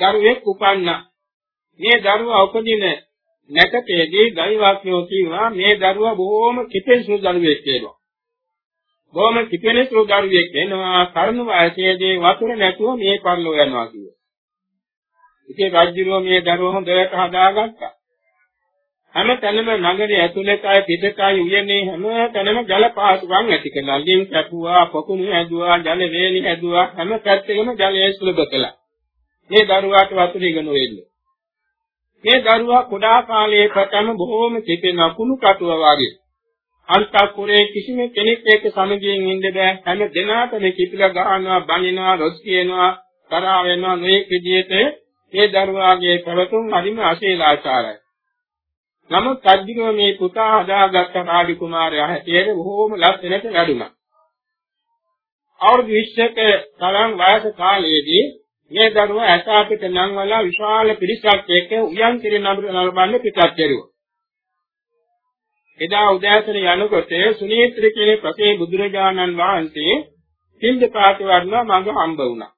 දරුවෙක් උපන්නා. මේ දරුවා උපදින නැකතේදී දෛවාක්‍යෝ කියනවා මේ දරුවා බොහොම කිපෙසු දරුවෙක් වෙනවා. බොහොම කිපෙනසු දරුවෙක් වෙනවා කරුණ වයසේදී වතුර නැතුව මේ පරිලෝ යනවා කියනවා. ඉතින් රජුරෝ මේ දරුවා හොඳට හදාගත්තා. හැම තැනම නගරයේ ඇතුළතයි පිටතයි උයනේ හැම තැනම ජල පහසුකම් ඇති කළා. ලින් කැපුවා, පොකුණු හැදුවා, ජල වේලි හැදුවා හැම පැත්තෙම ජලය සුලභ කළා. මේ දරුවාට වතුර ඉගෙන වෙන්නේ. මේ දරුවා කුඩා කාලයේ පටන් බොහෝම කිපෙන කුණු කටුව වගේ. අන්තකුරේ කිසිම කෙනෙක් එක්ක සමගියෙන් ඉන්න බෑ. හැම දිනකටම කිපිලා ගහනවා, බනිනවා, රොස් කියනවා, තරහ වෙනවා මේ විදිහට මේ දරුවාගේ පැවතුම් හරිම අශීලාචාරයි. නමුත් අද්දිනෝ මේ පුතා හදාගත්ත රාජ කුමාරයා හැටියට බොහෝම ලස්සනට වැඩුණා. අවුරුදු 20ක තරම් වයස කාලයේදී මේ දරුවා ඇස අපිට නම් වල විශාල පිරිසක් එක්ක උයන් කිරි නලබන්න පිටත් කෙරුවා. එදා උදෑසන යනකොට සුනීත්‍ර කියන ප්‍රසේ බුදුරජාණන් වහන්සේ සින්දපාත වර්ණ මඟ හම්බ වුණා.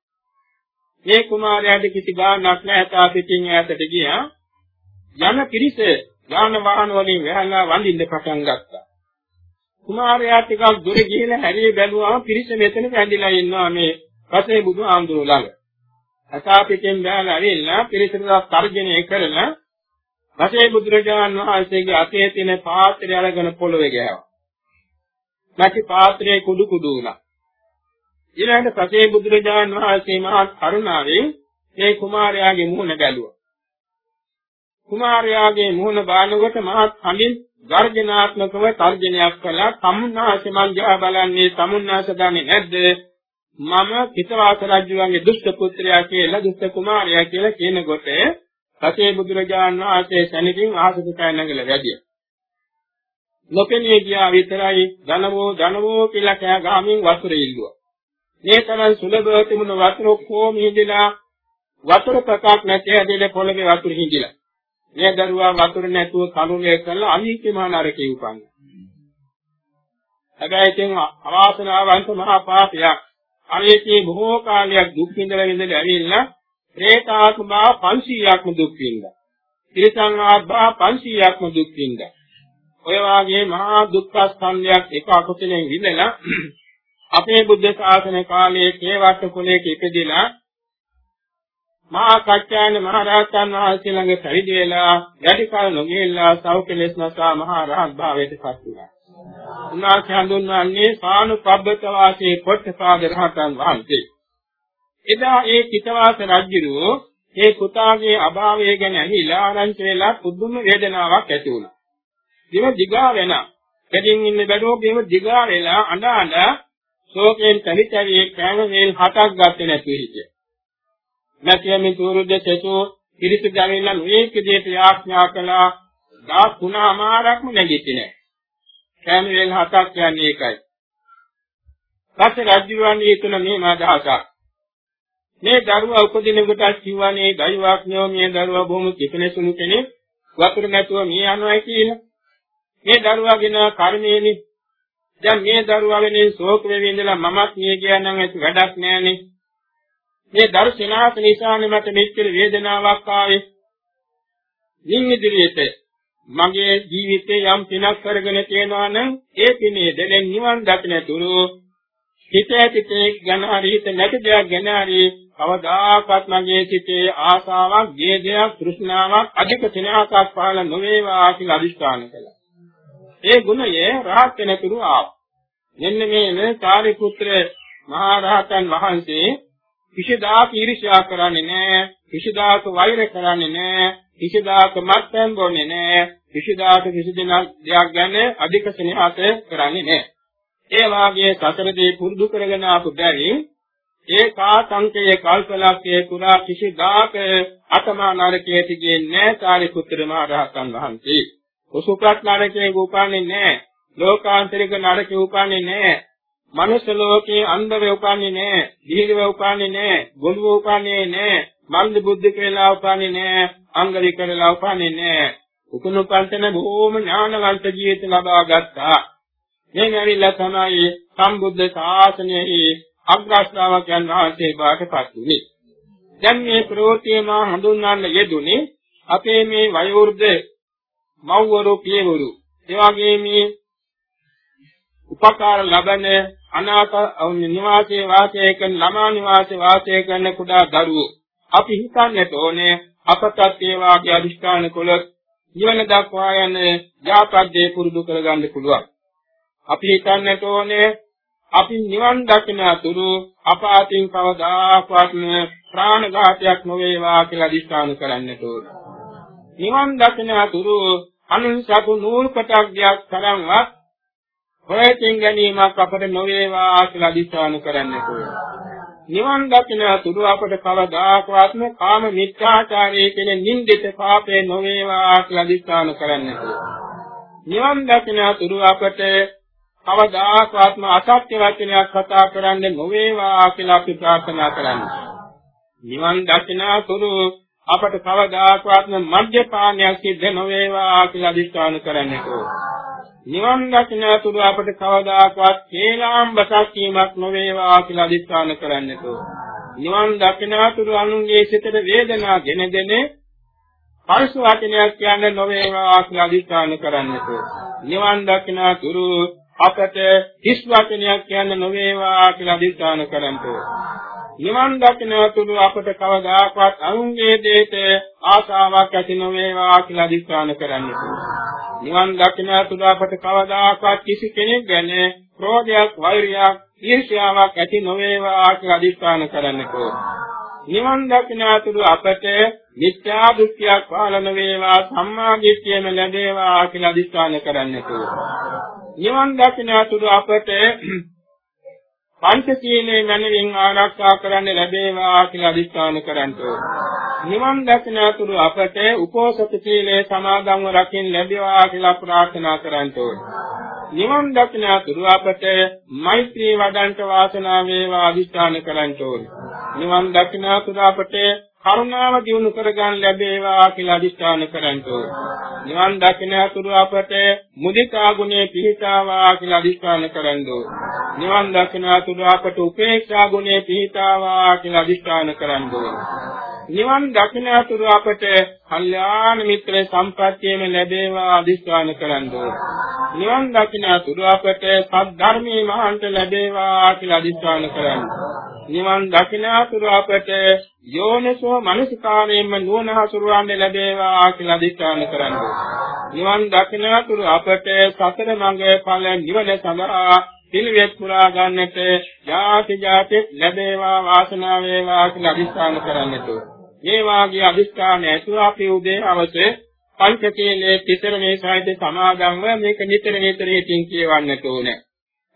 මේ කුමාරයාට කිසි ගාණක් නැහැ තාපිටින් ඈතට ගියා. යන පිරිස යාන වාහන වලින් වැහලා වඳින්න පටන් ගත්තා. කුමාරයා ටිකක් දුර ගිහින් හැරී බැලුවාම පිරිස මෙතන වැඳිලා ඉන්නවා මේ පසේ බුදු ආමඳුර ළඟ. අසාපිතෙන් බැලලා ඇවිල්ලා පිරිසට තර්ජනය කරලා පසේ බුදුරජාණන් වහන්සේගේ අතේ තියෙන පාත්‍රය අරගෙන පොළවේ ගෑවා. නැති පාත්‍රයේ කුඩු කුඩු වුණා. ඊළඟට පසේ බුදුරජාණන් වහන්සේ මහා කරුණාවෙන් මේ කුමාරයාගේ මුහුණ බැලුවා. කුමාරයාගේ මුහුණ බානකොට මහත් හඬින් ගර්ජනාත්මකව තර්ජනයක් කළා. "තමුන්නාස මං ජා බලන්නේ තමුන්නාස දන්නේ නැද්ද? මම පිටවාස රජුගේ දුෂ්ට පුත්‍රයා කියලා දුෂ්ට කුමාරයා කියලා කියනකොට සතේ බුදුරජාණන් වහන්සේ සැනකින් ආසුක කැනගල වැඩියා. නොපෙනී ගියා විතරයි ධනවෝ ධනවෝ කියලා කෑ ගාමින් වතුර ඉල්ලුවා. මේ තරම් සුලභව තිබුණ වතුර කොහොම හිඳිලා වතුර ප්‍රකාශ නැති හැදෙල පොළවේ වතුර හිඳිලා. මේ දරුවා වතුර නැතුව කනුලේ කරලා අනිත්‍ය මහා නරකේ උපන්නා. හැබැයි ඉතින් අවාසනාවන්ත මහා පාපයක්. අනේකේ බොහෝ කාලයක් දුක් විඳලා විඳලා ඇවිල්ලා ප්‍රේතාත්ම භාව 500ක්ම දුක් විඳා. තිරසං ආභා 500ක්ම දුක් විඳා. ඔය වාගේ මහා දුක්ඛ ස්කන්ධයක් එක අකුසලෙන් විඳලා අපේ බුද්ධ ශාසන කාලයේ කේවට්ට කුලයක ඉපදිලා මහා කච්චායන මහ රහතන් වහන්සේ ළඟ පරිදි වෙලා යටි කල නොගෙල්ලා සෞඛලෙස් නසා මහා රහත් භාවයට පත් වුණා. උන්වහන්සේ හඳුන්වන්නේ සානුපබ්බත වාසී පොට්ටපාද රහතන් වහන්සේ. එදා ඒ කිතවාස රජුරෝ ඒ පුතාගේ අභාවය ගැන ඇහිලා ආරංචි වෙලා පුදුම වේදනාවක් ඇති වුණා. දිව දිගා වෙන. දෙදින් ඉන්න බැලුවෝ බිම දිගා වෙලා අඬ අඬ ශෝකයෙන් තනිතරියේ කෑම වේල් හතක් ගත්තේ නැති හිටියා. නැතිවෙමින් තුරුද්ද සෙසෝ පිරිසු ගාවිලා මේක දෙයට යාඥා කළා. දා තුනමාරක්ම නැගිටින්නේ නැහැ. කෑම වේල් හතක් කියන්නේ ඒකයි. පස්සේ රජුවන්නේ තුන මේ මාදහසක්. මේ දරුවා උපදින කොට කිව්වනේ දෛවාඥෝ මේ දරුවා බොහොම කිපෙනසුණු කෙනෙක් වතුර නැතුව මිය යනවා කියලා. මේ දරුවාගෙන කර්මයේනේ. දැන් මේ දරුවා වෙනේ ශෝක වෙවි ඉඳලා මමත් මිය ගියා නම් ඒක වැඩක් නෑනේ. මේ දර්ශනාස නිසානේ මට මෙච්චර වේදනාවක් ආවේ. මින් ඉදිරියට මගේ ජීවිතේ යම් පිනක් කරගෙන තියෙනවා නම් ඒ පිනේ දෙලෙන් නිවන් දකින්නතුරු හිත ඇතිතේ ගැන හරි හිත නැති දෙයක් ගැන හරි කවදාකවත් මගේ සිතේ ආසාවක්, ගේදයක්, තෘෂ්ණාවක්, අධික සිනහසක් පහළ නොවේවා කියලා අදිස්ථාන කළා. ඒ ගුණය රහත් වෙනතුරු ආවා. මෙන්න මේ සාරිපුත්‍ර මහා රහතන් වහන්සේ කිසිදාක ඊර්ෂ්‍යා කරන්නේ නැහැ, කිසිදාක වෛර කරන්නේ නැහැ, කිසිදාක මත්පැන් බොන්නේ නැහැ, කිසිදාක කිසි දෙයක් ගැන අධික ස්නේහස කරන්නේ නැහැ. ඒ වාගේ සතරදී පුරුදු කරගෙන ආපු බැරි ඒ කාසංකයේ කල්පලක්ෂයේ පුරා කිසිදාක අතමා නරකයේ තිබෙන්නේ නැහැ සාරිපුත්‍ර මහ රහතන් වහන්සේ. කුසුප්‍රත් නරකයේ උපන්නේ නැහැ. ලෝකාන්තරික නරකයේ උපන්නේ නැහැ. මනුෂ්‍ය ලෝකයේ අන්ධව උපන්නේ නැහැ. දීර්ව උපන්නේ නැහැ. ගොළුව උපන්නේ නැහැ. මන්ද බුද්ධ කියලා උපන්නේ නැහැ. අංග විකරලා උපන්නේ නැහැ. උකුණු පන්තන බොහෝම ඥානවන්ත ජීවිත ලබා ගත්තා. මේ ඇවිල්ලා තමයි සම්බුද්ධ ශාසනයේ අග්‍රශ්‍රාවකයන් වහන්සේ බාටපත් වුනේ. දැන් මේ ප්‍රවෘත්තිය මා හඳුන්වන්න යෙදුනේ අපේ මේ වයෝවෘද්ධ මව්වරු පියවරු එවාගේ මේ උපකාර ලබන අනාථ නිවාසයේ වාසය කරන ළමා නිවාසයේ වාසය කරන කුඩා දරුවෝ අපි හිතන්නට ඕනේ අපතත් ඒ වාගේ අදිෂ්ඨාන කළොත් නිවන දක්වා යන යාපද්දේ පුරුදු කරගන්න පුළුවන්. අපි හිතන්නට ඕනේ අපි නිවන් දකින අතුරු අපාතින් කවදාකවත් ප්‍රාණඝාතයක් නොවේවා කියලා අදිස්ථාන කරන්නට ඕන. නිවන් දකින අතුරු අනුසතු නූල් කොටක් දියක් තරම්වත් හොයකින් ගැනීමක් අපට නොවේවා කියලා අදිස්ථාන කරන්නට ඕන. නිවන් දකින අතුරු අපට කවදාකවත් කාම මිත්‍යාචාරයේ කියන නින්දිත පාපේ නොවේවා කියලා අදිස්ථාන කරන්නට ඕන. නිවන් දකින අතුරු අපට කවදාකවත්ම අසත්‍ය වචනයක් කතා කරන්නේ නොවේවා කියලා අපි ප්‍රාර්ථනා කරන්නේ. නිවන් දකිනාතුරු අපට කවදාකවත්ම මද්යපානයක් සිද්ධ නොවේවා කියලා අදිස්ථාන කරන්නට නිවන් දකිනාතුරු අපට කවදාකවත් කේලාම් බසක් කීමක් නොවේවා කියලා අදිස්ථාන කරන්නට නිවන් දකිනාතුරු අනුන්ගේ සිතට වේදනා ගෙන දෙන පරිස වචනයක් කියන්නේ නොවේවා කියලා අදිස්ථාන කරන්නට නිවන් දකිනාතුරු අපට හිස් වචනයක් කියන්න නොවේවා කියලා අධිෂ්ඨාන කරන්ට. නිවන් දකින්නතුළු අපට කවදාකවත් අනුන්ගේ දෙයට ආශාවක් ඇති නොවේවා කියලා අධිෂ්ඨාන කරන්නට. නිවන් දකින්නතුළු අපට කවදාකවත් කිසි කෙනෙක් ගැන ක්‍රෝධයක්, වෛරයක්, ඊර්ෂ්‍යාවක් ඇති නොවේවා කියලා අධිෂ්ඨාන කරන්නට. නිවන් දකින්නතුළු අපට මිත්‍යා දෘෂ්ටියක් පාලන වේවා සම්මා දිට්ඨියම ලැබේවා කියලා අධිෂ්ඨාන කරන්නට. නිවන් දකින අතුරු අපට පංචශීලයේ මනමින් ආරක්ෂා කරන්න ලැබේවා කියලා අදිස්ථාන කරන්න නිවන් දැකන අතුරු අපට උපෝසත සීලයේ සමාදන්ව රකින්න ලැබේවා කියලා ප්‍රාර්ථනා කරන්න නිවන් දකින අතුරු අපට මෛත්‍රී වඩන්ට වාසනාව වේවා අදිස්ථාන කරන්න නිවන් දකින අතුරු අපට කරුණාව දිනු කරගන්න ලැබේවා කියලා අදිස්ථාන කරන්න නිවන් දකින අතුරු අපට මුදිතා ගුණේ පිහිටාවා කියලා අදිස්ථාන කරන්න නිවන් දකින අතුරු අපට උපේක්ෂා ගුණේ පිහිටාවා කියලා අදිස්ථාන කරන්න නිවන් දකින අතුරු අපට කල්යාණ මිත්‍ර සම්ප්‍රත්‍යයෙන් ලැබේවා අදිස්ථාන කරන්න නිවන් දකින අතුරු අපට සද්ධර්මයේ මහන්ත ලැබේවා කියලා අදිස්ථාන කරන්න නිවන් දකිනාතුරු අපට යෝනිසෝ මනසිකාරයෙන්ම නුවණ හසුරවන්න ලැබේවා කියලා අධිෂ්ඨාන කරන්නේ. නිවන් දකිනාතුරු අපට සතර මඟ ඵල නිවන සඳහා පිළිවෙත් පුරා ගන්නට යාති ජාති ලැබේවා වාසනාව වේවා කියලා අධිෂ්ඨාන කරන්නට. මේ වාගේ අධිෂ්ඨාන ඇතුව අපි උදේ අවසේ පංචකීලේ තිතරමේ සාහිත්‍ය සමාදන්ව මේක නිතර නිතර හිතින් කියවන්නට ඕනේ.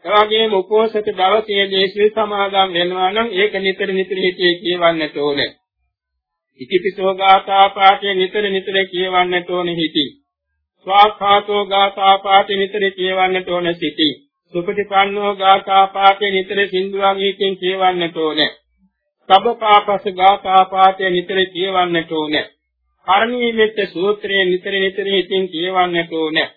එවාගේම උපෝසත දවසේදී ශ්‍රී සමාදම් වෙනවා නම් ඒක නිතර නිතර හිතේ කියවන්නට ඕනේ. ඉතිපිසෝ ගාථා පාඨය නිතර නිතර කියවන්නට ඕනේ හිතේ. ස්වාඛාතෝ ගාථා පාඨය නිතර කියවන්නට ඕනේ සිතේ. සුපටිපන්නෝ ගාථා පාඨය නිතර සින්දුවන් හිතෙන් කියවන්නට ඕනේ. සබ්බපාපස ගාථා පාඨය නිතර කියවන්නට ඕනේ. කර්ණීය මෙත්ත සූත්‍රය නිතර නිතර හිතින් කියවන්නට ඕනේ.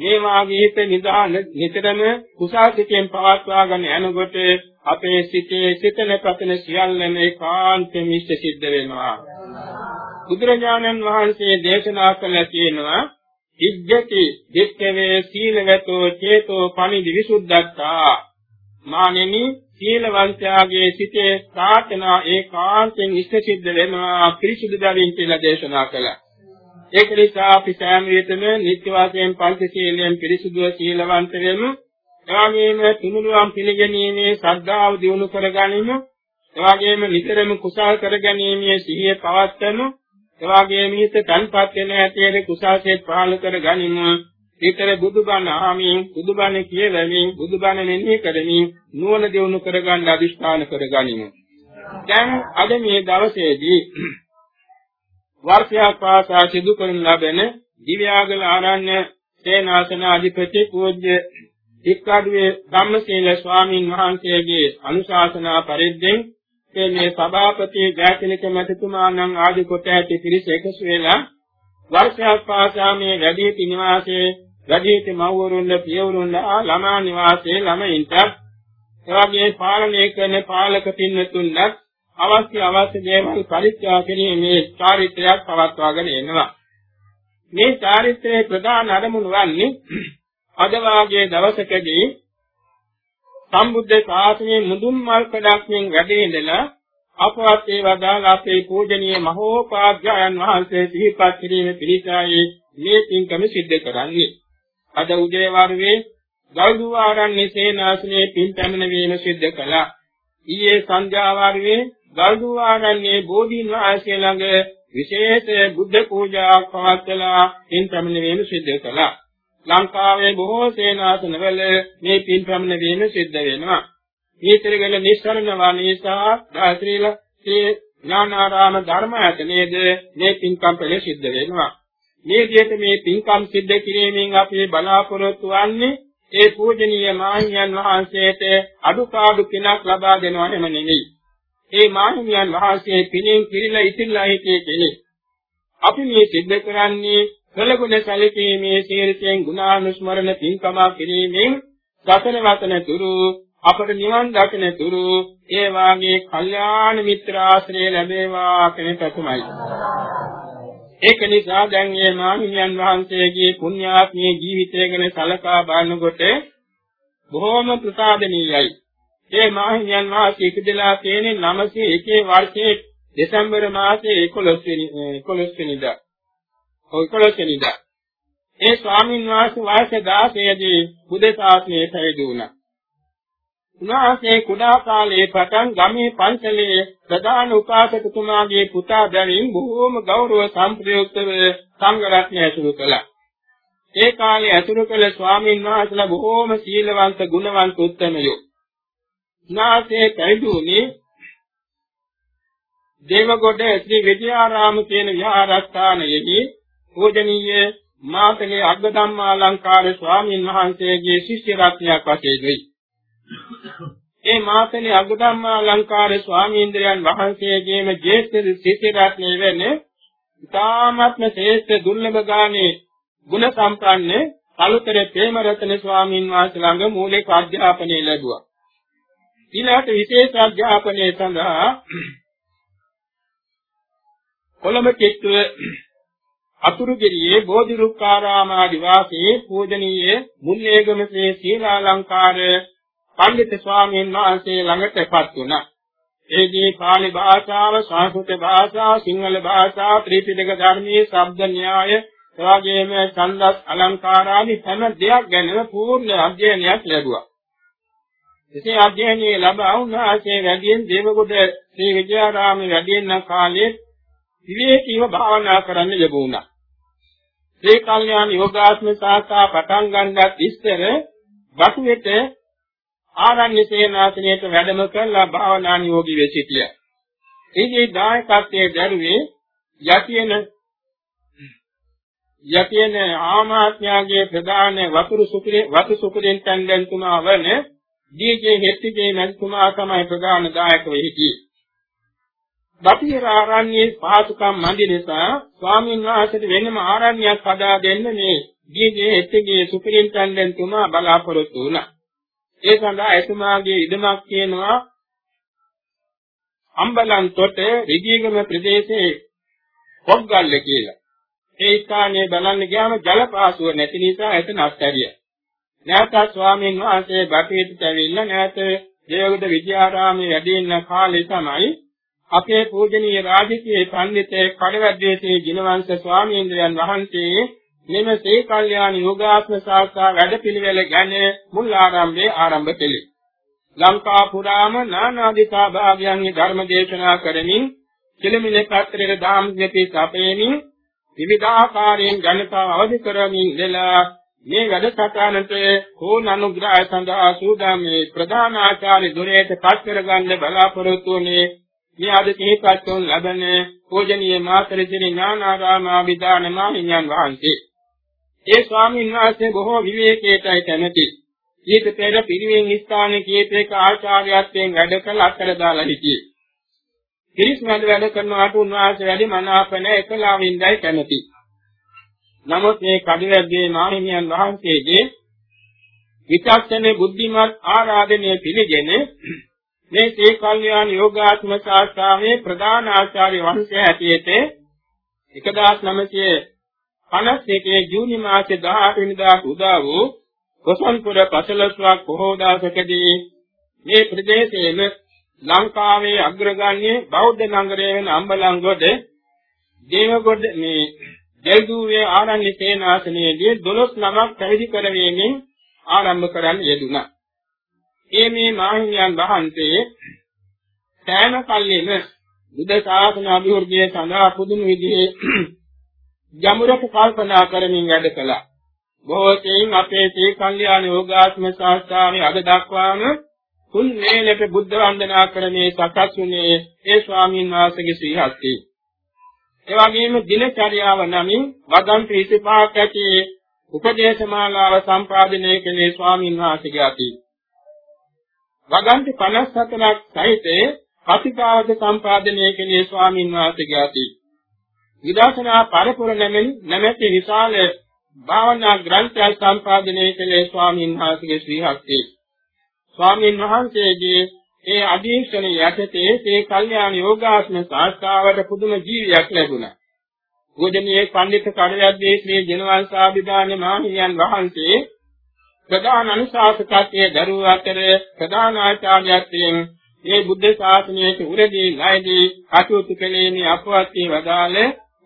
මේ වාගේ හිත නිදාන නිතරම කුසල් සිතෙන් පවත්වාගෙන යනකොට අපේ සිතේ සිතන පතන සියල්ලම ඒකාන්තයෙන් ඉෂ්ට සිද්ධ වෙනවා. බුදුරජාණන් වහන්සේ දේශනා කළ තියෙනවා ඉජ්ජති දික්කවේ සීලවතෝ චේතෝ පනිදි විසුද්ධත්තා මානෙනි සීලවන්තයාගේ සිතේ ප්‍රාර්ථනා ඒකාන්තයෙන් ඉෂ්ට සිද්ධ වෙනවා පිරිසුදු බැවින් කියලා දේශනා කළා. ඒක නිසා අපි සෑම විටම නිත්‍ය වාසයෙන් පංචශීලයෙන් පිරිසුදුව සීලවන්ත වෙමු. එවාගෙම තුනුරුවන් පිළිගැනීමේ ශ්‍රද්ධාව දියුණු කරගනිමු. එවාගෙම නිතරම කුසල් කරගැනීමේ සිහිය පවත්වමු. එවාගෙම හිත තන්පත් වෙන හැටියට කුසල්සේ පහළ කරගනිමු. ඊතර බුදුබණ ආමින් බුදුබණ කියවමින් බුදුබණ මෙනෙහි කරමින් නුවණ දියුණු කරගන්න අදිෂ්ඨාන කරගනිමු. දැන් අද මේ දවසේදී වර්ෂයක් පාසා සිදු කරන ලබන දිව්‍යාගල ආරණ්‍ය සේනාසන අධිපති පූජ්‍ය ඉක්කඩුවේ ධම්මසීල ස්වාමීන් වහන්සේගේ අනුශාසනා පරිද්දෙන් මේ සභාපති ජයතිලක මැතිතුමාණන් ආදි කොට ඇති පිරිස එකතු වෙලා වර්ෂයක් පාසා මේ වැඩිහිටි නිවාසයේ වැඩිහිටි මව්වරුන්ද පියවරුන්ද ළමා නිවාසයේ ළමයින්ට එවාගේ පාලනය කරන පාලක පින්වතුන්ට අවශ්‍ය අවශ්‍ය දේවල් පරිත්‍යාග කිරීමේ චාරිත්‍රයක් පවත්වාගෙන එනවා. මේ චාරිත්‍රයේ ප්‍රධාන අරමුණු වන්නේ අද වාගේ දවසකදී සම්බුද්ධ ශාසනයේ මුදුන් මල් කඩක්මින් වැඩ ඉඳලා අපවත් ඒ වදාළ අපේ පූජනීය මහෝපාද්‍යයන් වහන්සේ සිහිපත් කිරීම පිණිසයි මේ පින්කම සිද්ධ කරන්නේ. අද උදේ වරුවේ ගල්දුවාරන්නේ සේනාසනයේ පින් පැමිණවීම සිද්ධ කළා. ඊයේ සන්ධ්‍යා වරුවේ ගල්දුවාරන්නේ බෝධීන් වහන්සේ ළඟ විශේෂ බුද්ධ පූජාවක් පවත්වලා පින් පැමිණවීම සිද්ධ කළා. ලංකාවේ බොහෝ සේනාසනවල මේ පින් පැමිණවීම සිද්ධ වෙනවා. ඊතරගල නිස්සරණ වණී සහ ධාත්‍රීල ශ්‍රී ඥානාරාම ධර්මායතනයේද මේ පින්කම් පෙළ සිද්ධ වෙනවා. මේ විදිහට මේ පින්කම් සිද්ධ කිරීමෙන් අපි බලාපොරොත්තු වන්නේ ඒ පූජනීය මාහිමියන් වහන්සේට අඩුපාඩු පිනක් ලබා දෙනවා නෙමෙයි. ඒ මාහිමියන් වහන්සේ පිනෙන් පිරීලා ඉතිරිලා හිටියේ කෙනෙක්. අපි මේ සිද්ධ කරන්නේ කළගුණ සැලකීමේ සීලයෙන් ගුණානුස්මරණ පින්කම කිරීමෙන් සතර වතන තුරු අපට නිවන් දකින තුරු ඒ වාගේ කල්යාණ මිත්‍ර ආශ්‍රය ලැබේවා කියන පැතුමයි. ඒක නිසා දැන් මේ මාහිමියන් වහන්සේගේ පුණ්‍යාත්මී ජීවිතය ගැන සලකා බලනකොට බොහෝම ප්‍රසාදනීයයි. ඒ මාහිමියන් වහන්සේ ඉපදලා තියෙන්නේ 901 වර්ෂයේ දෙසැම්බර් මාසයේ 11 වෙනි 11 වෙනිදා. ඔය 11 වෙනිදා. ඒ ස්වාමීන් වහන්සේ වයස 16 දී බුද්ධ ශාසනය පැවිදුණා. උන්වහන්සේ කුඩා කාලයේ පටන් ගමේ පන්සලේ ප්‍රධාන උපාසකතුමාගේ පුතා බැවින් බොහෝම ගෞරව සම්ප්‍රයුක්තව සංඝ රත්නය ඇසුරු කළා. ඒ කාලේ ඇසුරු කළ ස්වාමීන් වහන්සේලා බොහෝම සීලවන්ත ගුණවන්ත උත්තමයෝ. නාසේ පැවිදුනේ දේවගොඩ ශ්‍රී විද්‍යාරාම කියන විහාරස්ථානයේදී පූජනීය මාතලේ අග්ගධම්මාලංකාර ස්වාමීන් වහන්සේගේ ශිෂ්‍ය රත්නයක් වශයෙන් වෙයි. ඒ මාතලේ අග්ගධම්මාලංකාර ස්වාමීන්ද්‍රයන් වහන්සේගේම ජේෂ්ඨ ශිෂ්‍ය රත්නය වෙන්නේ ඉතාමත්ම ශ්‍රේෂ්ඨ දුර්ලභ ගානේ ගුණ සම්පන්න කලුතර ප්‍රේමරතන ස්වාමීන් වහන්සේ ළඟ මූලික අධ්‍යාපනය ලැබුවා. ඊළාට විශේෂ අධ්‍යාපනය සඳහා කොළඹ කිට්ටුව අතුරුගිරියේ බෝධිරුක්කාරාමාදි වාසී පූජනීය මුන්නේගම ශ්‍රී සීලාලංකාර පඬිත් ස්වාමීන් වහන්සේ ළඟටපත් වුණා. ඒදී පාලි භාෂාව, සංස්කෘත භාෂාව, සිංහල භාෂාව, ත්‍රිපිටක ධර්මයේ ශබ්ද න්‍යාය, එවාගෙම ඡන්දස් අලංකාර ආදී හැම දෙයක් ගැන පූර්ණ අධ්‍යයනයක් ලැබුවා. එසේ අධ්‍යයනයේ ලබා උන්වහන්සේ වැඩියෙන් දේවගොඩ ශ්‍රී විජයාරාමයේ වැඩියෙන් කාලයේ විවේකීව භාවනා කරන්න ලැබුණා. ශ්‍රී කල්යාණ යෝගාත්ම සාකා පටන් ගන්නත් ඉස්සර බටුවෙට ආරණ්‍ය සේනාසනයට වැඩම කරලා භාවනා නියෝගී වෙ සිටියා. ඒකේ දායකත්වයේ දරුවේ යතියන යතියන ආමාත්‍යාගේ ප්‍රධාන වතුරු සුකුරේ වතු සුකුරෙන් තැන්දන් තුමා වන දීජේ හෙට්ටිගේ මන්තුමා තමයි ප්‍රධාන දායක වෙ හිටියේ. බටහිර ආරණ්‍යයේ පහසුකම් මැදි නිසා ස්වාමීන් වහන්සේට වෙනම ආරණ්‍යයක් හදා දෙන්න මේ දීජේ හෙට්ටිගේ සුකුරෙන් තැන්දන් තුමා බලාපොරොත්තු වුණා. ඒ සඳහා එතුමාගේ ඉදමක් කියනවා අම්බලන් තොට රිදීගම ප්‍රදේශයේ කොග්ගල්ල කියලා. ඒ ස්ථානයේ බලන්න ගියාම ජල පාසුව නැති නිසා එතන අත්හැරියා. නැවත ස්වාමීන් වහන්සේ බටහිරට ඇවිල්ලා නැවත දේවගොඩ විද්‍යාරාමයේ වැඩ ඉන්න කාලේ තමයි අපේ පූජනීය රාජකීය පඬිතේ කඩවැද්දේ ජිනවංශ ස්වාමීන් වහන්සේ මෙම ශ්‍රී කල්යාණ යෝගාත්ම ශාස්ත්‍රා වැඩපිළිවෙල ගැන මුල් ආරම්භයේ ආරම්භ කෙළේ. ලංකා පුරාම නානාදිකා භාගයන්හි ධර්ම දේශනා කරමින් කිලමින පත්‍රයේ දාම් දෙපි සපේමින් විවිධාකාරයෙන් ජනතාව අවදි කරමින් ඉඳලා මේ වැඩසටහනට කෝණ අනුග්‍රහය සඳහා සූදානම් ප්‍රධාන ආචාර්ය දුරේට පත් කරගන්න බලාපොරොත්තු වුණේ මේ අද සිහිපත් කරන ලබන පූජනීය මාතරිසිරි ඥානාරාම ආවිදාන මාහිමියන් වහන්සේ ඒ ස්වාමීන් වහන්සේ බොහෝ විවේකයටයි කැමති. ඊට පෙර පිරිවෙන් ස්ථානයේ කීපයක ආචාර්යත්වයෙන් වැඩ කළ අතර දාලා හිටියේ. පිරිස් මැද වැඩ කරනවාට උන්වහන්සේ වැඩි මනාපන එකලාවින්දයි කැමති. නමුත් මේ කඩිවැද්දේ මාහිමියන් වහන්සේගේ විචක්ෂණ බුද්ධිමත් ආරාධනය පිළිගෙන මේ ශ්‍රී කල්යාණ යෝගාත්ම ශාස්ත්‍රාවේ ප්‍රධාන ආචාර්ය වංශය හැටියට 1900 51 ජූනි මාසේ 18 වෙනිදා උදා වූ කොසන්පුර පසළොස්වක් පොහෝ දවසකදී මේ ප්‍රදේශයේම ලංකාවේ අග්‍රගණ්‍ය බෞද්ධ නගරය වෙන අම්බලන්ගොඩ දේවගොඩ මේ දෙල්දුවේ ආරණ්‍ය සේනාසනයේදී 12 නමක් පැවිදි කරවීමෙන් ආරම්භ කරන්න යෙදුණා. ඒ මේ මාහිමියන් වහන්සේ සෑම කල්ලිම බුද්ධ ශාසන අභිවෘද්ධිය සඳහා පුදුම විදිහේ ගැඹුරට කල්පනා කරමින් වැඩ කළා. බොහෝ සෙයින් අපේ ශ්‍රී කල්යාණ යෝගාත්ම ශාස්ත්‍රාවේ අද දක්වාම තුන් වේලට බුද්ධ වන්දනා කරමේ සකස් වුණේ ඒ ස්වාමීන් වහන්සේගේ ශ්‍රී හස්තේ. ඒ වගේම දිනචර්යාව නමින් වදන් 35ක් ඇති උපදේශමාලාව සම්පාදනය කළේ ස්වාමීන් වහන්සේගේ අතී. වගන්ති 57ක් සහිත කතිකාවද සම්පාදනය කළේ ස්වාමීන් වහන්සේගේ අතී. විදර්ශනා පරපුර නැමෙන නැමැති විශාල භාවනා ග්‍රන්ථය සම්පාදනය කළේ ස්වාමීන් වහන්සේගේ ශ්‍රී හස්තේ. ස්වාමීන් වහන්සේගේ ඒ අධීක්ෂණ යටතේ මේ කල්යාණ යෝගාසන ශාස්ත්‍රාවට පුදුම ජීවියක් ලැබුණා. පූජනීය පඬිත් කඩයද්දී ශ්‍රී ජනවංශාභිදාන මහණියන් වහන්සේ ප්‍රධාන අනුශාසකත්වයේ දරුව අතර ප්‍රධාන ආචාර්යත්වයෙන් මේ බුද්ධ ශාසනයේ උරදී ණයදී කටයුතු කළේ අපවත් වදාළ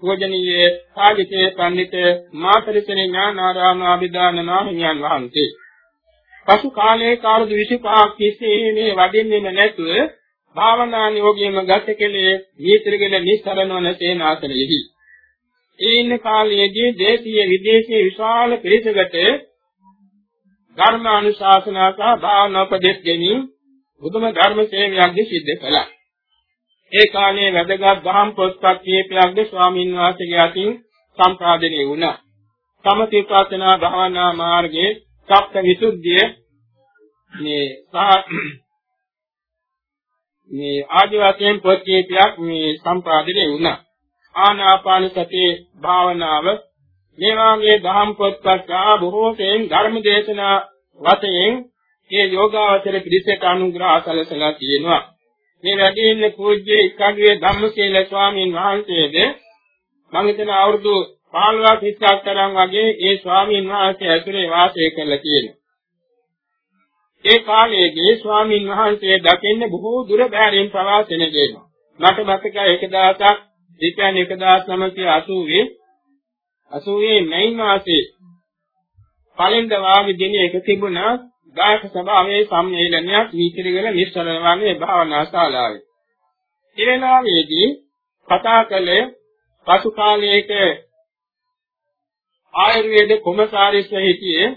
පූජනීය සාගිතේ පඬිත මාතරිසනේ ඥානාරාම අභිදාන නාහිමියන් වහන්සේ. පසු කාලයේ කාරුදු 25ක් තිස්සේ මේ වඩින්නෙම නැතුව භාවනා නියෝගියම ගත කෙලේ මීත්‍රිගෙන නිස්සරණ වන සේනාසනෙහි. ඒ ඉන්න කාලයේදී දේශීය විදේශීය විශාල පිරිසකට ධර්මානුශාසනා සහ භාවනා උපදෙස් දෙමින් බුදුම ධර්ම සේවයක්ද සිද්ධ කළා. ඒ කාලේ වැදගත් දහම් පොත්පත් කීපයක්ද ස්වාමීන් වහන්සේගේ අතින් සම්පාදනය වුණා. සමථීපස්සනා භාවනා මාර්ගයේ සප්ත විසුද්ධිය මේ මේ ආදි වශයෙන් පොත් කීපයක් මේ සම්පාදනය වුණා. ආනාපාන සති භාවනාව මේ වාගේ දහම් පොත්පත් ආ බොහෝ සෙයින් ධර්ම දේශනා වශයෙන් මේ යෝගාවචර පිළිසෙට අනුග්‍රහ සැලසලා තියෙනවා. මේ වැඩි ඉන්න පූජ්‍ය ඉක්කඩුවේ ධම්මසීල ස්වාමීන් වහන්සේද මම හිතන අවුරුදු 15ක් 20ක් තරම් වගේ ඒ ස්වාමීන් වහන්සේ ඇතුලේ වාසය කරලා තියෙනවා. ඒ කාලයේදී ස්වාමීන් වහන්සේ දකින්න බොහෝ දුර බැරින් ප්‍රවාසෙන ගේනවා. මට මතකයි 1000ක් ඒ කියන්නේ 1980 80 මැයි මාසේ පළඳ වාගේ දින එක තිබුණා ගායක සභාවේ සම්මේලනයක් වීතිරිගල නිස්සරණ වන්නේ භාවනා ශාලාවේ. ඒ වෙලාවේදී කතා කළේ පසු කාලයක ආයුර්වේද කොමසාරිස් හිටියේ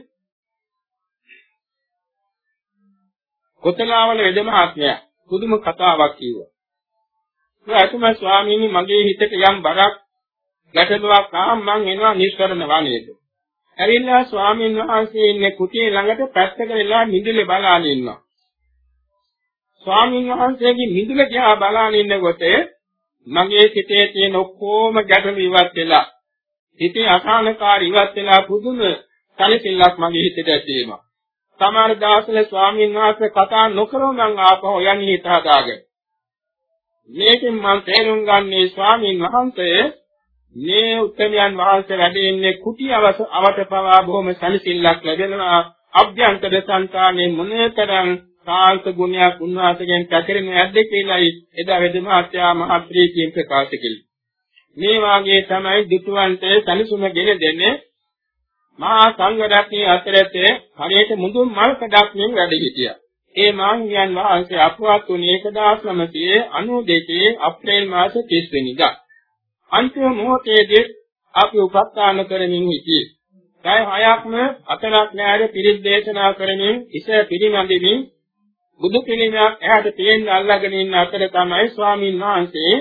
කොතලාවල වෙද මහත්මයා පුදුම කතාවක් කිව්වා. ඒ අතුම ස්වාමීනි මගේ හිතට යම් බරක් ගැටලුවක් ආවම මං එනවා නිස්සරණ වනයේට. ඇවිල්ලා ස්වාමීන් වහන්සේ ඉන්නේ කුටිය ළඟට පැත්තක වෙලා නිදුලේ බලාගෙන ඉන්නවා. ස්වාමීන් වහන්සේගේ නිදුල දිහා බලාගෙන ඉන්නකොට මගේ සිතේ තියෙන ඔක්කොම ගැටලු ඉවත් වෙලා හිතේ අසහනකාරී ඉවත් වෙලා පුදුම සැලසිල්ලක් මගේ හිතට ඇති වෙනවා. සමහර දවස්වල ස්වාමීන් වහන්සේ කතා නොකරව මං ආපහු යන්නේ හිත හදාගෙන. මේකෙන් මම තේරුම් ගන්නේ ස්වාමීන් වහන්සේ මේ උත්තමයන් වහන්සේ වැඩ ඉන්නේ කුටි අවට පවා බොහොම සැලසිල්ලක් ලැබෙනවා අභ්‍යන්තර සංකානේ මොනතරම් සාල්ත ගුණයක් උන්වහන්සේගෙන් පැතිරෙන ඇද්ද කියලායි එදා වෙදමාත්‍යා මහත්‍රීකින් ප්‍රකාශ කළේ. මේ වාගේ තමයි දුතුවන්ට සැලසුම ගෙන දෙන්නේ මහා සංඝ රත්නයේ අතරතේ හරියට මුදුන් මල් කඩක් මෙන් වැඩ සිටියා. ඒ මාහිමියන් වහන්සේ අපවත් වුණේ 1992 අප්‍රේල් මාස 30 වෙනිදා. අන්තිම මොහොතේදී අපි උපස්ථාන කරමින් සිටියේ. පැය හයක්ම අතලක් නෑර පිරිත් දේශනා කරමින් ඉස පිරිනැඳෙමින් බුදු පිළිමයක් එහාට තේන්න අල්ලගෙන ඉන්න අතර තමයි ස්වාමීන් වහන්සේ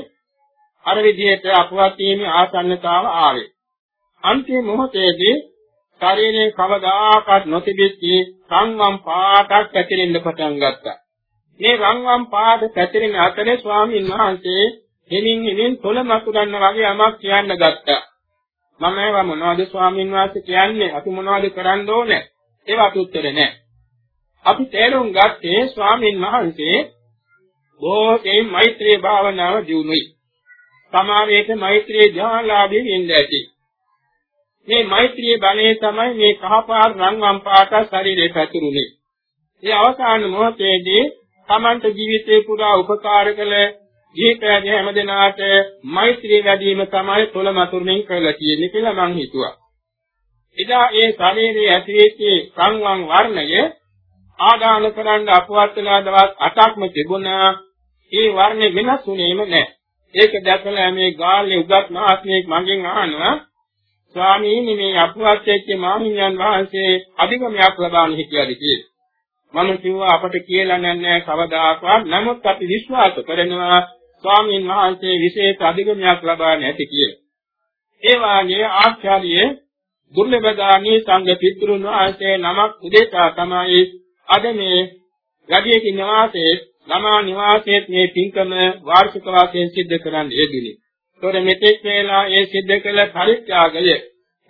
අර විදිහට අපවත් වීමේ ආසන්නතාව ආවේ. අන්තිම මොහොතේදී ශරීරයේ කවදාකවත් නොතිබෙච්චි සංවම් පාටක් පැතිරෙන්න පටන් ගත්තා. මේ රංගම් පාට පැතිරෙන අතරේ ස්වාමීන් වහන්සේ හිමින් හිමින් තොල මතුරන්න වගේ යමක් කියන්න ගත්තා. මම ඒවා මොනවද ස්වාමීන් වහන්සේ කියන්නේ? අපි මොනවද කරන්න ඕනේ? ඒවට උත්තර නැහැ. අපි තේරුම් ගත්තේ ස්වාමීන් වහන්සේ බොහෝසේ මෛත්‍රී භාවනාව දියුණුයි. සමාවේක මෛත්‍රී ධ්‍යානලාභී වෙන්න ඇති. මේ මෛත්‍රී බලය තමයි මේ කහපාට රන්වන් පාට ශරීරේ පැතුරුනේ. ඒ අවසාන මොහොතේදී තමන්ට ජීවිතේ පුරා උපකාර කළ ජීවිතයේ හැමදෙනාට මෛත්‍රී වැඩිම තමයි තොලමතුරුමින් කරලා තියෙන්නේ කියලා මං හිතුවා. එදා ඒ ශරීරයේ ඇතිවෙච්ච සංවං වර්ණය ආදාන කරන්න අපවත් වෙලා දවස් 8ක්ම තිබුණා. ඒ වර්ණය වෙනස් වුණේම නැහැ. ඒක දැකලා මේ ගාල්ලේ උගත් මහත්මයෙක් මගෙන් අහනවා ස්වාමීනි මේ අපවත් වෙච්ච මාහිමියන් වහන්සේ අධිගමයක් ලබාන හිටියද කියලා. මම කිව්වා අපට කියලා නැහැ කවදාකවත්. නමුත් අපි විශ්වාස කරනවා ස්වාමීන් වහන්සේ විශේෂ අධිගමයක් ලබා නැති කියලා. ඒ වාගේ ආචාර්ය දුර්ලභදානී සංඝ පිටුරුන් වහන්සේ නමක් උදේසා තමයි අද මේ ගඩියකින් නිවාසයේ ළමා නිවාසයේ මේ පින්කම වාර්ෂික වාසයෙන් සිද්ධ කරන්න යෙදුනේ. ඒතොර මෙතෙක් වේලා ඒ සිද්ධ කළ පරිත්‍යාගය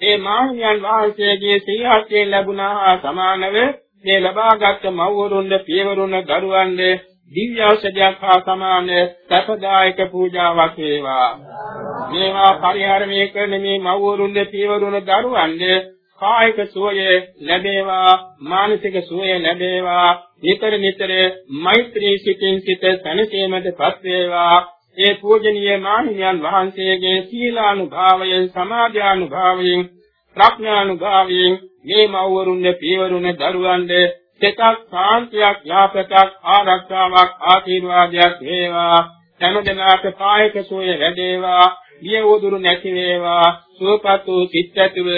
ඒ මාහිමියන් වහන්සේගේ සිහිහත්යෙන් ලැබුණා හා සමානව මේ ලබාගත් මව්වරුන්ගේ පියවරුන්ගේ දරුවන්ගේ දිව්‍ය ඖෂධයක් හා සමාන සැපදායක පූජාවක් වේවා. මේවා පරිහරණය කරන මේ මව්වරුන්ගේ පියවරුන්ගේ දරුවන්ගේ කායික සුවය ලැබේවා මානසික සුවය ලැබේවා නිතර නිතර මෛත්‍රී සිතින් සිත සැනසීමටපත් වේවා ඒ පූජනීය මාහිමියන් වහන්සේගේ සීලානුභාවයෙන් සමාධ්‍යානුභාවයෙන් ප්‍රඥානුභාවයෙන් මේ මව්වරුන්ගේ පියවරුන්ගේ දරුවන්ගේ සිතක් සාන්තියක් යාපතක් ආරක්ෂාවක් ආශිර්වාදයක් වේවා. හැමදෙනාට කායික සුවය ලැබේවා. බිය වදුරු නැති වේවා. සුවපත් වූ සිත් ඇතිව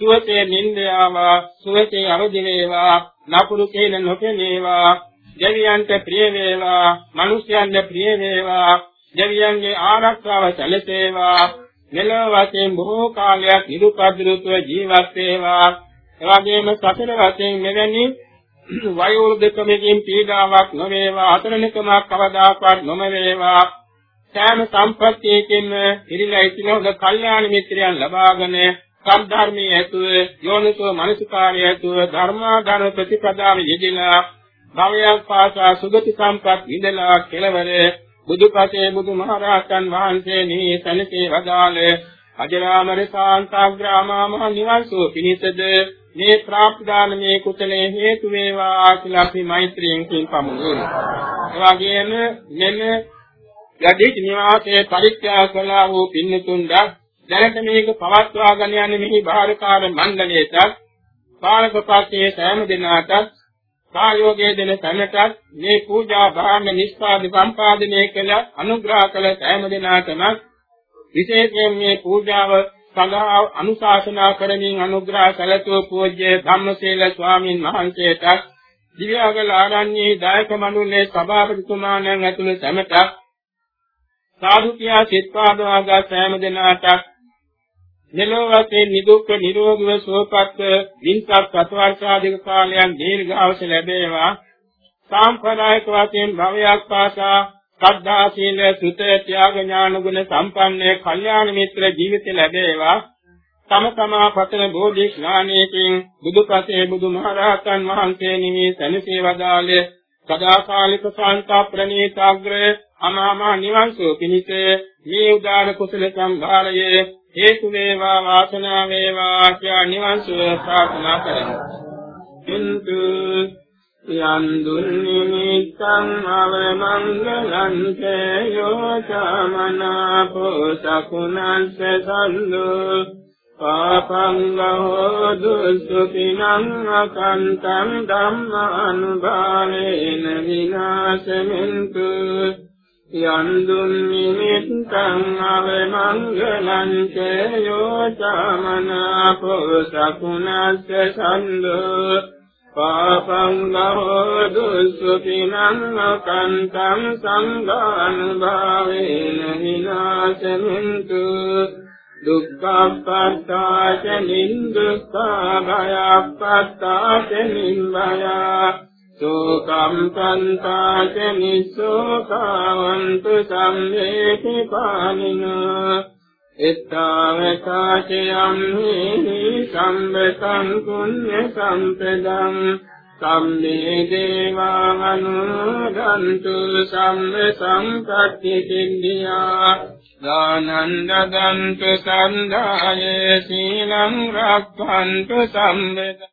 සුවසේ නින්දාවා සුවසේ අවදි වේවා. නපුරු කේන නොපෙනේවා. දෙවියන්ට ප්‍රිය වේවා, මිනිසයන්ට ප්‍රිය වේවා, දෙවියන්ගේ ආරක්ෂාව සැලසේවා. මෙලොව වශයෙන් බොහෝ කාලයක් නිරුපද්‍රිතව ජීවත් වේවා. එවැගේම සතර වශයෙන් මෙවැනි වයෝවෘද්ධකමකින් පීඩාවක් නොවේවා, අතරණකමක් කවදාකවත් නොම වේවා. සෑම සම්පත්තියකින්ම ඉරිලා ඉතිනොද කල්යාණ මිත්‍රයන් ලබාගෙන සම්ධර්මයේ ඇතුව යෝනිසෝ මනසිකාරය ඇතුව ධර්මාධන ප්‍රතිපදාව යෙදিলা භවයක් පාසා සුගති සම්පත් විඳලා කෙලවර බුදුපසේ බුදුමහරහතන් වහන්සේ නිහි සැලසේ වදාළ අජරාමර සාන්තාග්‍රාමා මහ නිවන් සුව පිණිසද මේ ප්‍රාප්දානමේ කුසලයේ හේතු වේවා කියලා අපි මෛත්‍රියෙන් කින් පමුණුවමු. ඒ වගේම මෙන්න යදිච නිවාසයේ පරිත්‍යාග කළා වූ පින්නතුන්ද දැනට මේක පවත්වාගෙන යන මෙහි බාහිරකාර මණ්ඩලයට පාලක පක්ෂයේ සෑම දිනාටත් සහයෝගයේ දෙන තැනටත් මේ පූජා භාණ්ඩ නිෂ්පාද සම්පාදනය කළ අනුග්‍රහ කළ සෑම දිනාටම විශේෂයෙන් මේ පූජාව සඳහා අනුශාසනා කරමින් අනුග්‍රහ කළතෝ පූජ්‍ය ධම්මසේල ස්වාමීන් වහන්සේට දිව්‍යාගල ආරණ්‍යයේ දායක මණ්ඩලයේ සභාපතිතුමාණන් ඇතුළු සැමට සාදු කියා සිත්පාදවාගත් සෑම දිනාට මෙලොව වශයෙන් නිදුක් නිරෝගීව සුවපත් වින්සත් සතවර්ෂාධික කාලයන් දීර්ඝාස ලැබේවා. සාම්ප්‍රදායික වශයෙන් භවයක් පාසා සද්ධා සීල සුත ත්‍යාග ඥාන ගුණ සම්පන්න කල්යාණ මිත්‍ර ජීවිත ලැබේවා තම තමා පතන බෝධි ස්නානයකින් බුදුපසේ බුදුමහරහතන් වහන්සේ නිමි සැනසී වදාළේ සදාකාලික ශාන්ත ප්‍රණීතාග්‍ර අමාමා නිවන් සුව පිණිස මේ උදාන කුසල සම්භාරයේ හේතු වේවා වාසනාව වේවා කියා නිවන් සුව ප්‍රාර්ථනා කරමු. කින්තු යන් දුන්නිමිත්තං අවමංගලං තේයෝ චමනාපෝ සකුණං සසල්ලෝ පාපංගෝ දුස්සුපිනං අකන්තං ධම්ම අනුභාවේන විනාශමින්තු යන්දුන් නිමිත්තං අවමංගලං චයෝ චමනාපෝ සකුණස්ස සන්දෝ පාපං ගහෝ දුස්සුපිනං අකන්තං සංඝාන භාවේන විනාශමින්තු. දුක්ඛප්පත්තාච නින්දුක්ඛා භයප්පත්තාච නිම්බයා සෝකම් සන්තාච නිස්සෝකාවන්තු සම්මේති පානින එත්තාවකාචයම් හි සම්බතං කුඤ්ඤ සම්පදං සම්මේ දේවානුදන්තු සම්ම සම්පත්ති සිද්ධියා දානන්දදන්තු සන්දායේ සීලං රක්ඛන්තු සම්බත